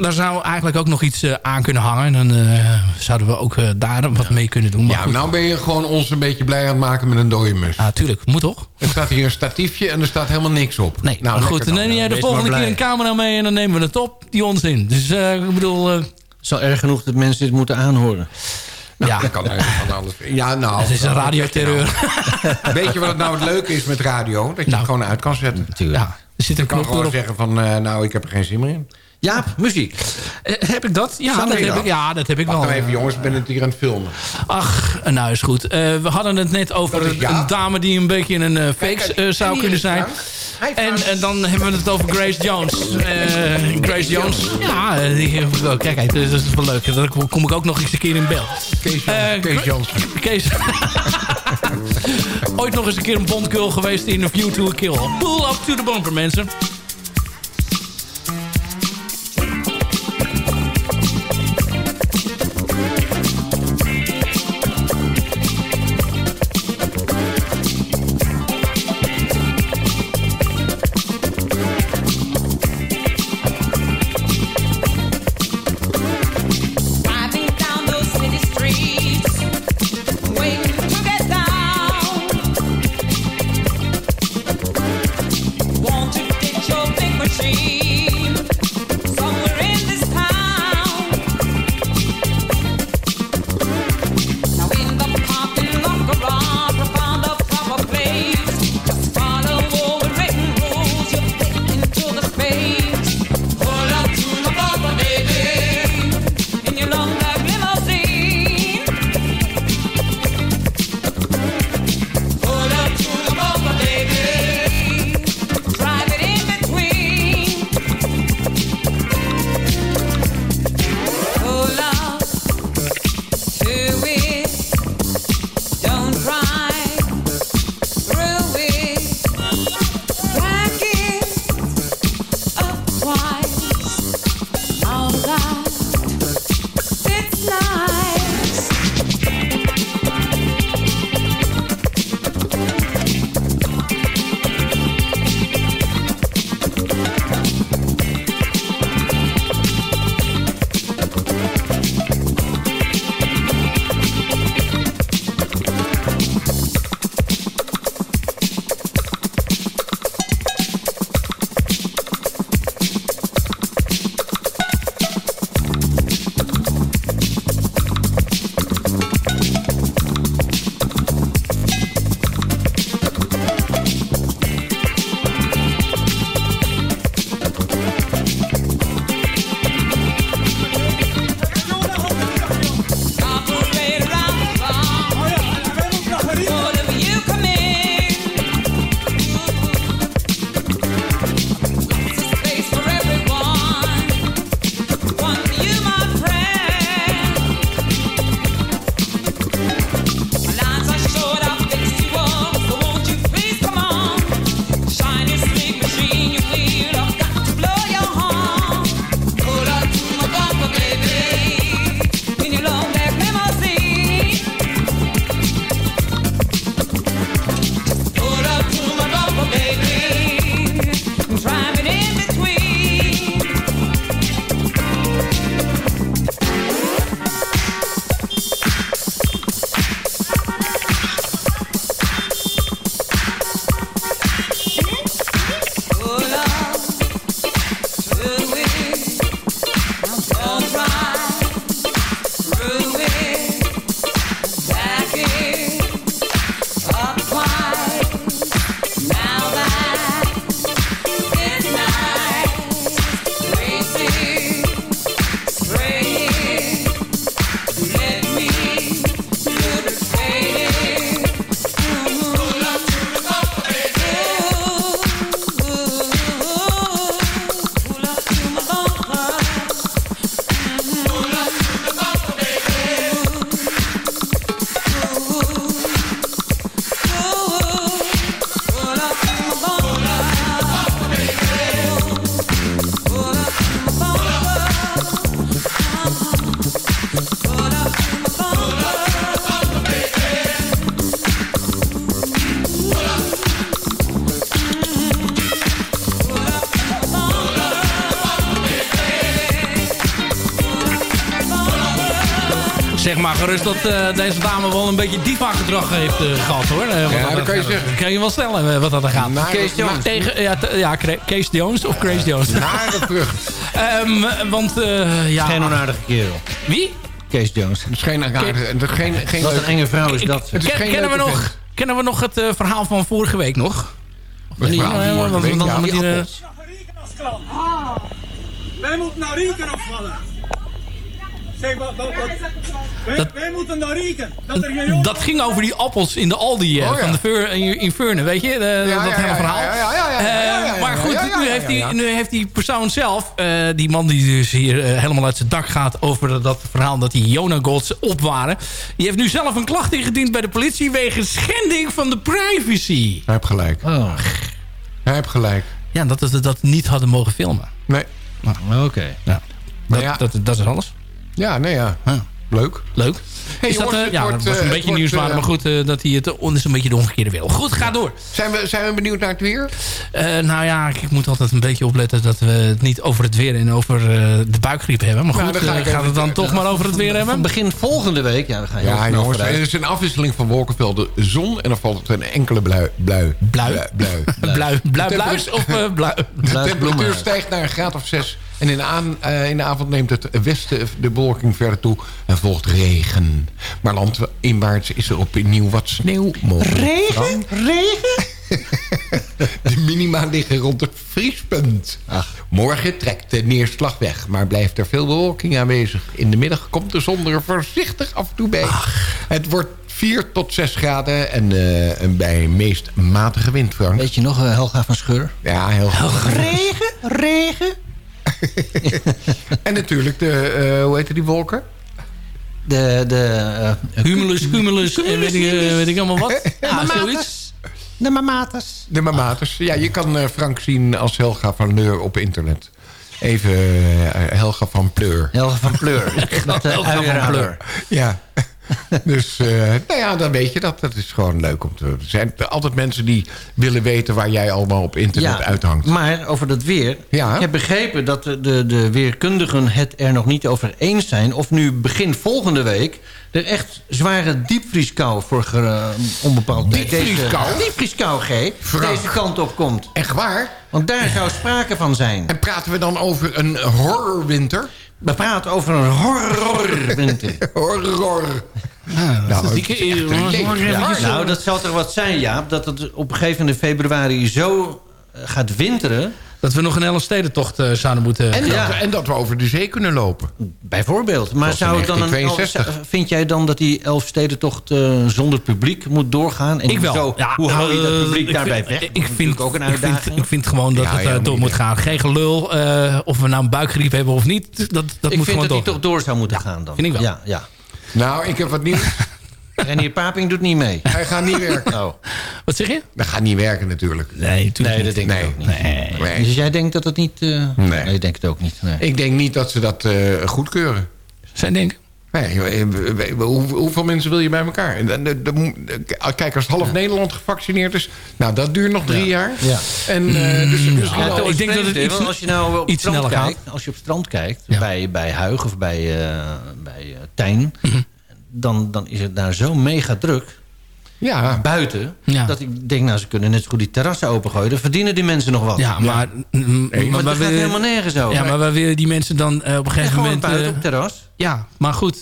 Speaker 8: Daar zou eigenlijk ook nog iets eh, aan kunnen hangen. En dan eh, zouden we ook eh, daar wat mee kunnen doen. Maar
Speaker 9: Ja,
Speaker 8: goed.
Speaker 9: nou ben je gewoon ons een beetje blij aan het maken met een dode mus.
Speaker 8: Ja, tuurlijk. Moet toch?
Speaker 9: Er staat hier een statiefje en er staat helemaal niks op.
Speaker 8: Nee,
Speaker 9: nou,
Speaker 8: maar goed. Dan neem jij de volgende keer een camera mee en dan nemen we het op. Die onzin. Dus eh, ik bedoel... eh,
Speaker 10: Het is al erg genoeg dat mensen dit moeten aanhoren.
Speaker 9: Nou,
Speaker 8: ja,
Speaker 9: dat kan eigenlijk van alles. Ja, nou.
Speaker 8: het is een radioterreur.
Speaker 9: Weet je wat het nou het leuke is met radio? Dat je
Speaker 8: Nou.
Speaker 9: het gewoon uit kan zetten.
Speaker 10: Natuurlijk.
Speaker 8: Ja, er zit een
Speaker 9: Je kan
Speaker 8: knop
Speaker 9: gewoon
Speaker 8: erop.
Speaker 9: zeggen van, eh, nou, ik heb er geen zin meer in.
Speaker 10: Jaap, muziek.
Speaker 8: Eh, heb ik dat? Ja, dat heb ik, ja, dat heb ik
Speaker 9: Wacht
Speaker 8: wel.
Speaker 9: nou even, jongens, ik ben het hier aan het filmen.
Speaker 8: Ach, nou is goed. Eh, we hadden het net over
Speaker 9: is
Speaker 8: een dame die een beetje een eh, fake eh, zou kunnen
Speaker 9: is
Speaker 8: zijn. En, en dan hebben we het over Grace Jones. Eh, Grace Jones. Ja, eh, die, oh, kijk, dat is wel leuk. Dan kom ik ook nog eens een keer in beeld.
Speaker 9: Kees,
Speaker 8: Eh,
Speaker 9: Kees.
Speaker 8: Ooit nog eens een keer een bondgirl geweest in A View to a Kill. Pull up to the bumper, mensen. Gerust dat eh, deze dame wel een beetje diva-gedrag heeft eh, gehad, hoor. Wat
Speaker 9: Ja, dat kan je zeggen.
Speaker 8: kan je wel stellen wat dat er gaat.
Speaker 9: Naar-
Speaker 8: Kees Jones. Tegen, ja, ja, Kees Jones of Grace Jones.
Speaker 9: Naar de terug.
Speaker 8: Ehm, want, eh, ja...
Speaker 10: Geen onaardige kerel.
Speaker 8: Wie?
Speaker 10: Kees Jones.
Speaker 9: Het is geen is geen, geen
Speaker 10: Wat een enge vrouw is dat.
Speaker 9: Het is geen
Speaker 8: kennen, we nog,
Speaker 9: vent.
Speaker 8: kennen we nog het eh, verhaal van vorige week nog?
Speaker 9: Het verhaal van
Speaker 8: Ja,
Speaker 9: vorige
Speaker 8: want-
Speaker 9: ja.
Speaker 8: want die, eh,
Speaker 17: Wij moeten naar Rieken afvallen. Zeg, wat, wat, wat? Wij,
Speaker 8: Dat-
Speaker 17: wij moeten naar Rieken. Dat er geen.
Speaker 8: Dat ging over die appels in de Aldi eh,
Speaker 9: Oh, ja.
Speaker 8: van de Feur, in, in Veurne, weet je? De-
Speaker 9: Ja,
Speaker 8: dat
Speaker 9: ja,
Speaker 8: hele verhaal. Eh, maar goed, nu, heeft die, nu heeft die persoon zelf, eh, die man die dus hier eh, helemaal uit zijn dak gaat... over dat verhaal dat die Jonagods op waren... die heeft nu zelf een klacht ingediend bij de politie... wegens schending van de privacy.
Speaker 9: Hij heeft gelijk.
Speaker 8: Oh.
Speaker 9: Hij heeft gelijk.
Speaker 8: Ja, dat ze dat niet hadden mogen filmen.
Speaker 9: Nee.
Speaker 10: Oké.
Speaker 8: Ja. Dat,
Speaker 9: ja.
Speaker 8: dat, dat is alles.
Speaker 9: Ja, nee, ja. Leuk.
Speaker 8: Leuk.
Speaker 9: Hey,
Speaker 8: is dat,
Speaker 9: jongens,
Speaker 8: eh,
Speaker 9: het
Speaker 8: ja,
Speaker 9: wordt,
Speaker 8: dat was
Speaker 9: eh,
Speaker 8: een
Speaker 9: het
Speaker 8: beetje nieuwswaardig,
Speaker 9: eh,
Speaker 8: maar goed, eh, dat hij het on- is een beetje de omgekeerde wil. Goed, ga door.
Speaker 9: Zijn we, zijn we benieuwd naar het weer?
Speaker 8: Eh, nou ja, ik moet altijd een beetje opletten dat we het niet over het weer en over eh, de buikgriep hebben. Maar
Speaker 9: Nou,
Speaker 8: goed,
Speaker 9: dan ga
Speaker 8: eh,
Speaker 9: ik
Speaker 8: gaat het dan toch maar over het weer hebben?
Speaker 10: Begin volgende week. Ja, we gaan heel
Speaker 9: Ja, jongens, er is een afwisseling van wolkenvelden, zon... en dan valt het een enkele blui. Blui.
Speaker 8: Blui?
Speaker 9: blui.
Speaker 8: Blui, blui,
Speaker 9: De
Speaker 8: bluis of eh, blui?
Speaker 9: De temperatuur stijgt naar een graad of 6. En in de, aan, eh, in de avond neemt het westen de bewolking verder toe. En volgt regen. Maar landinwaarts is er opnieuw wat sneeuw mogelijk.
Speaker 10: Regen? Regen?
Speaker 9: De minima liggen rond het vriespunt. Morgen trekt de neerslag weg, maar blijft er veel bewolking aanwezig. In de middag komt de zon er voorzichtig af en toe bij. Het wordt 4 tot 6 graden en, eh, en bij meest matige wind, Frank.
Speaker 10: Weet je nog, eh, Helga van Scheur?
Speaker 9: Ja, heel goed.
Speaker 10: Regen? Regen?
Speaker 9: En natuurlijk de, eh, hoe heet die wolken?
Speaker 10: De, de, eh,
Speaker 8: Humulus, humulus en weet ik, eh, weet ik allemaal wat. Ja, zoiets.
Speaker 10: De mamatas.
Speaker 9: De mamaters. Ja, je kan eh, Frank zien als Helga van Leur op internet. Even eh, Helga van Pleur.
Speaker 10: Helga van Pleur.
Speaker 8: Helga van. Pleur.
Speaker 9: Ja. dus, eh, nou ja, dan weet je dat. Dat is gewoon leuk om te... Er zijn altijd mensen die willen weten waar jij allemaal op internet
Speaker 10: Ja,
Speaker 9: uithangt.
Speaker 10: maar over dat weer.
Speaker 9: Ja.
Speaker 10: Ik heb begrepen dat de, de, weerkundigen het er nog niet over eens zijn... of nu begin volgende week er echt zware diepvrieskou voor ge- onbepaald tijd...
Speaker 9: Diepvrieskou?
Speaker 10: Deze, diepvrieskou, G.
Speaker 9: Frank.
Speaker 10: Deze kant op komt.
Speaker 9: Echt waar?
Speaker 10: Want daar zou sprake van zijn.
Speaker 9: En praten we dan over een horrorwinter?
Speaker 10: We praten over een horrorwinter.
Speaker 9: Horror.
Speaker 8: Nou,
Speaker 9: Nou, jaar.
Speaker 8: eh,
Speaker 10: Nou, dat zal toch wat zijn, Jaap? Dat het op een gegeven moment in februari zo eh, gaat winteren...
Speaker 8: Dat we nog een hele stedentocht eh, zouden moeten...
Speaker 9: En,
Speaker 10: Ja.
Speaker 9: en dat we over de zee kunnen lopen.
Speaker 10: Bijvoorbeeld. Maar zou het dan een,
Speaker 9: 1962.
Speaker 10: vind jij dan dat die Elfstedentocht eh zonder publiek moet doorgaan? En
Speaker 8: Ik wel.
Speaker 10: Zo,
Speaker 8: Ja,
Speaker 10: hoe hou je dat
Speaker 8: eh,
Speaker 10: publiek
Speaker 8: ik
Speaker 10: daarbij
Speaker 8: vind-
Speaker 10: weg?
Speaker 8: Ik vind,
Speaker 10: ook een
Speaker 8: ik, vind,
Speaker 10: uitdaging.
Speaker 8: ik vind gewoon dat
Speaker 9: Ja,
Speaker 8: het eh, door moet gaan. Geen gelul, eh, of we nou een buikgriep hebben of niet. Dat, dat
Speaker 10: ik
Speaker 8: moet
Speaker 10: vind
Speaker 8: gewoon
Speaker 10: dat die
Speaker 8: door.
Speaker 10: toch door zou moeten gaan dan.
Speaker 8: vind ik wel.
Speaker 10: Ja, ja.
Speaker 9: Nou, ik heb wat nieuws.
Speaker 10: Renier Paping doet niet mee.
Speaker 9: Hij gaat niet werken.
Speaker 10: Oh.
Speaker 8: Wat zeg je?
Speaker 9: Dat gaat niet werken natuurlijk.
Speaker 8: Nee,
Speaker 10: Nee, dat denk ik
Speaker 9: Nee.
Speaker 10: ook niet.
Speaker 9: Nee.
Speaker 10: Dus jij denkt dat het niet... eh,
Speaker 9: Nee.
Speaker 10: ik denk het ook niet. Nee.
Speaker 9: Ik denk niet dat ze dat eh, goedkeuren.
Speaker 8: Zijn denken.
Speaker 9: Nee, eh, hoeveel mensen wil je bij elkaar? En dan- dan- dan- Kijk, als half Nederland gevaccineerd is... Nou, dat duurt nog drie jaar.
Speaker 10: Ja.
Speaker 9: En, eh, dus
Speaker 10: Ja, toch,
Speaker 8: ik denk dat het iets-
Speaker 10: als je nou op
Speaker 8: iets sneller
Speaker 10: kijkt, als je op het strand kijkt,
Speaker 8: Ja.
Speaker 10: bij, bij Huig of bij, eh, bij eh, Tijn, dan, dan is het daar zo mega druk
Speaker 9: ja,
Speaker 10: buiten,
Speaker 8: Ja.
Speaker 10: dat ik denk, nou, ze kunnen net zo goed die terrassen opengooien. Dan verdienen die mensen nog wat.
Speaker 8: Ja, maar... mm,
Speaker 10: maar
Speaker 8: maar
Speaker 10: dat gaat
Speaker 8: we-
Speaker 10: helemaal nergens over.
Speaker 8: Ja, maar waar willen die mensen dan eh, op een
Speaker 10: En
Speaker 8: gegeven
Speaker 10: gewoon
Speaker 8: moment...
Speaker 10: buiten
Speaker 8: eh,
Speaker 10: op het terras.
Speaker 8: ja, maar goed.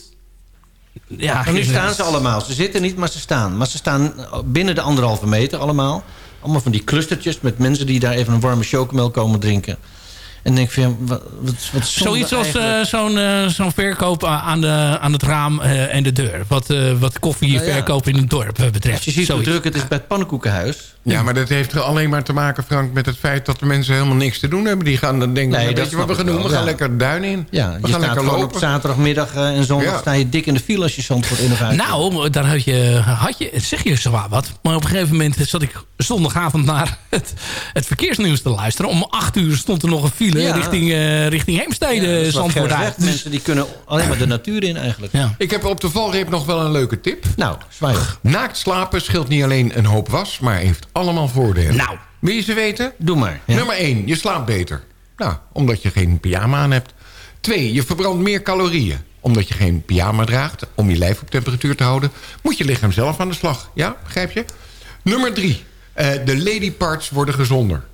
Speaker 8: Ja,
Speaker 10: en nu staan ze allemaal. Ze zitten niet, maar ze staan. Maar ze staan binnen de anderhalve meter allemaal. Allemaal van die clustertjes met mensen die daar even een warme chocomel komen drinken. En denk van, ja, wat, wat,
Speaker 8: Zoiets als eh, zo'n eh, zo'n verkoop aan, de, aan het raam eh, en de deur. Wat, wat koffie
Speaker 10: Nou ja.
Speaker 8: in het dorp betreft.
Speaker 10: Als je ziet hoe
Speaker 8: Zoiets.
Speaker 10: druk het is bij het pannenkoekenhuis.
Speaker 9: Ja, maar dat heeft er alleen maar te maken, Frank... met het feit dat de mensen helemaal niks te doen hebben. Die gaan dan denken,
Speaker 10: Nee,
Speaker 9: nou, weet je wat we gaan doen? We gaan
Speaker 10: ja.
Speaker 9: lekker de duin in.
Speaker 10: Ja,
Speaker 9: we
Speaker 10: je
Speaker 9: gaan
Speaker 10: staat
Speaker 9: lekker
Speaker 10: gewoon
Speaker 9: lopen.
Speaker 10: op zaterdagmiddag eh, en zondag
Speaker 9: Ja.
Speaker 10: sta je dik in de file als je Zandvoort in of uit.
Speaker 8: Nou, daar had je, had je, zeg je zo wat. Maar op een gegeven moment zat ik zondagavond naar het, het verkeersnieuws te luisteren. Om acht uur stond er nog een file
Speaker 10: Ja.
Speaker 8: richting, eh, richting Heemstede, Zandvoort uit. Dus-
Speaker 10: Mensen die kunnen alleen maar de natuur in eigenlijk.
Speaker 8: ja.
Speaker 9: Ik heb op de valreep nog wel een leuke tip.
Speaker 10: Nou, op.
Speaker 9: Naakt slapen scheelt niet alleen een hoop was... maar heeft allemaal voordelen.
Speaker 8: Nou.
Speaker 9: Wil je ze weten?
Speaker 10: Doe maar. Ja.
Speaker 9: Nummer 1, je slaapt beter. Nou, omdat je geen pyjama aan hebt. 2, je verbrandt meer calorieën. omdat je geen pyjama draagt... om je lijf op temperatuur te houden... moet je lichaam zelf aan de slag. Ja, begrijp je? Nummer drie. eh, de lady parts worden gezonder.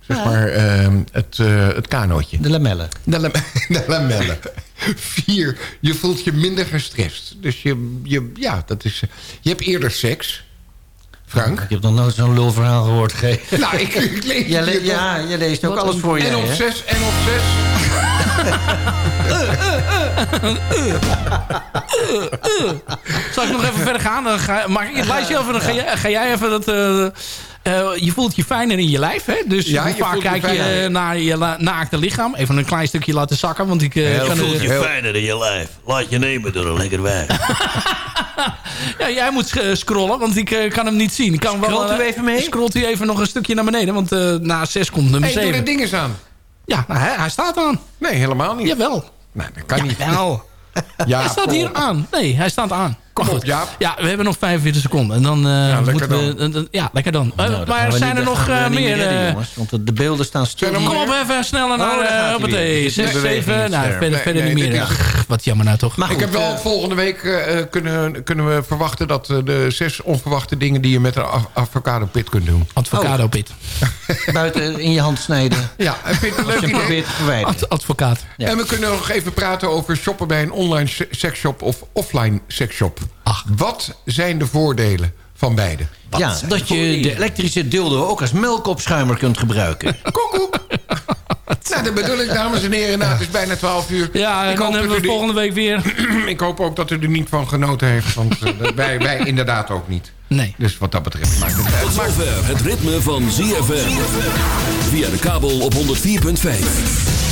Speaker 9: Zeg
Speaker 10: Ja.
Speaker 9: maar ehm, het, eh, het kanootje.
Speaker 10: De lamellen.
Speaker 9: De, lam de lamellen. Vier. Je voelt je minder gestrest. Dus je, je, ja, dat is, je hebt eerder seks. Frank?
Speaker 10: Ik heb nog nooit zo'n lulverhaal gehoord. G.
Speaker 9: Nou, ik, ik lees
Speaker 10: le- ja,
Speaker 9: toch-
Speaker 10: jij leest ook alles voor je.
Speaker 9: En op
Speaker 10: hè?
Speaker 9: zes, en op zes.
Speaker 8: Zal ik nog even verder gaan? Dan ga, maar ik lijst je even, dan ga, jij, ga jij even dat... eh, je voelt je fijner in je lijf, hè? Dus
Speaker 9: Ja,
Speaker 8: hoe
Speaker 9: je
Speaker 8: vaak
Speaker 9: voelt je
Speaker 8: kijk je eh, naar je naakte lichaam? Even een klein stukje laten zakken, want ik... eh, kan
Speaker 18: voelt
Speaker 8: er-
Speaker 18: je fijner in je lijf. Laat je nemen door een lekker wijf.
Speaker 8: Ja, jij moet scrollen, want ik kan hem niet zien. Ik kan
Speaker 10: Scrolt
Speaker 8: wel,
Speaker 10: u even mee?
Speaker 8: Scrolt u even nog een stukje naar beneden, want eh, na 6 komt nummer
Speaker 9: Hey, doe
Speaker 8: 7.
Speaker 9: de ding eens aan.
Speaker 8: Ja, nou, hij, hij staat aan.
Speaker 9: Nee, helemaal niet.
Speaker 8: Jawel.
Speaker 9: Nee, dat kan niet.
Speaker 8: Jawel.
Speaker 9: Ja,
Speaker 8: hij staat hier aan. Nee, hij staat aan.
Speaker 9: Kom
Speaker 8: Maar
Speaker 9: op. Jaap.
Speaker 8: Ja, we hebben nog 45 seconden. En dan eh,
Speaker 9: lekker
Speaker 8: moeten we...
Speaker 9: dan.
Speaker 8: eh, eh, ja, lekker dan. Eh,
Speaker 10: Nou, gaan
Speaker 8: maar zijn er nog eh, meer...
Speaker 10: redden,
Speaker 8: eh,
Speaker 10: jongens, want de, de beelden staan stil.
Speaker 8: Kom op even sneller naar...
Speaker 10: Oh,
Speaker 8: eh
Speaker 10: De beweging
Speaker 8: zeven.
Speaker 10: is
Speaker 8: Nou,
Speaker 10: er.
Speaker 8: verder,
Speaker 9: Nee,
Speaker 8: verder
Speaker 9: nee,
Speaker 8: niet meer. Ach, Wat jammer nou toch.
Speaker 10: Maar
Speaker 9: ik heb wel
Speaker 10: eh,
Speaker 9: volgende week eh, eh, kunnen, kunnen we verwachten... dat eh, de zes onverwachte dingen die je met een av- avocado pit kunt doen.
Speaker 8: Advocado Pit.
Speaker 10: buiten in je hand snijden.
Speaker 9: Ja, het een
Speaker 10: Als
Speaker 9: leuk
Speaker 10: je probeert te verwijderen.
Speaker 8: Ad- advocaat.
Speaker 10: Ja.
Speaker 9: En we kunnen nog even praten over shoppen bij een online se- seksshop of offline seksshop. Wat zijn de voordelen van beide?
Speaker 10: Ja, dat je de elektrische dildo ook als melkopschuimer kunt gebruiken.
Speaker 9: Koekoek. nou, dat bedoel ik, dames en heren. Nou, het is bijna 12 uur.
Speaker 8: Ja, en
Speaker 9: ik
Speaker 8: dan hebben we volgende week weer...
Speaker 9: ik hoop ook dat u er niet van genoten heeft. Want eh, wij, wij inderdaad ook niet.
Speaker 8: Nee.
Speaker 9: Dus wat dat betreft maakt het uit.
Speaker 19: Tot zover het ritme van ZFM. Via de kabel op 104.5.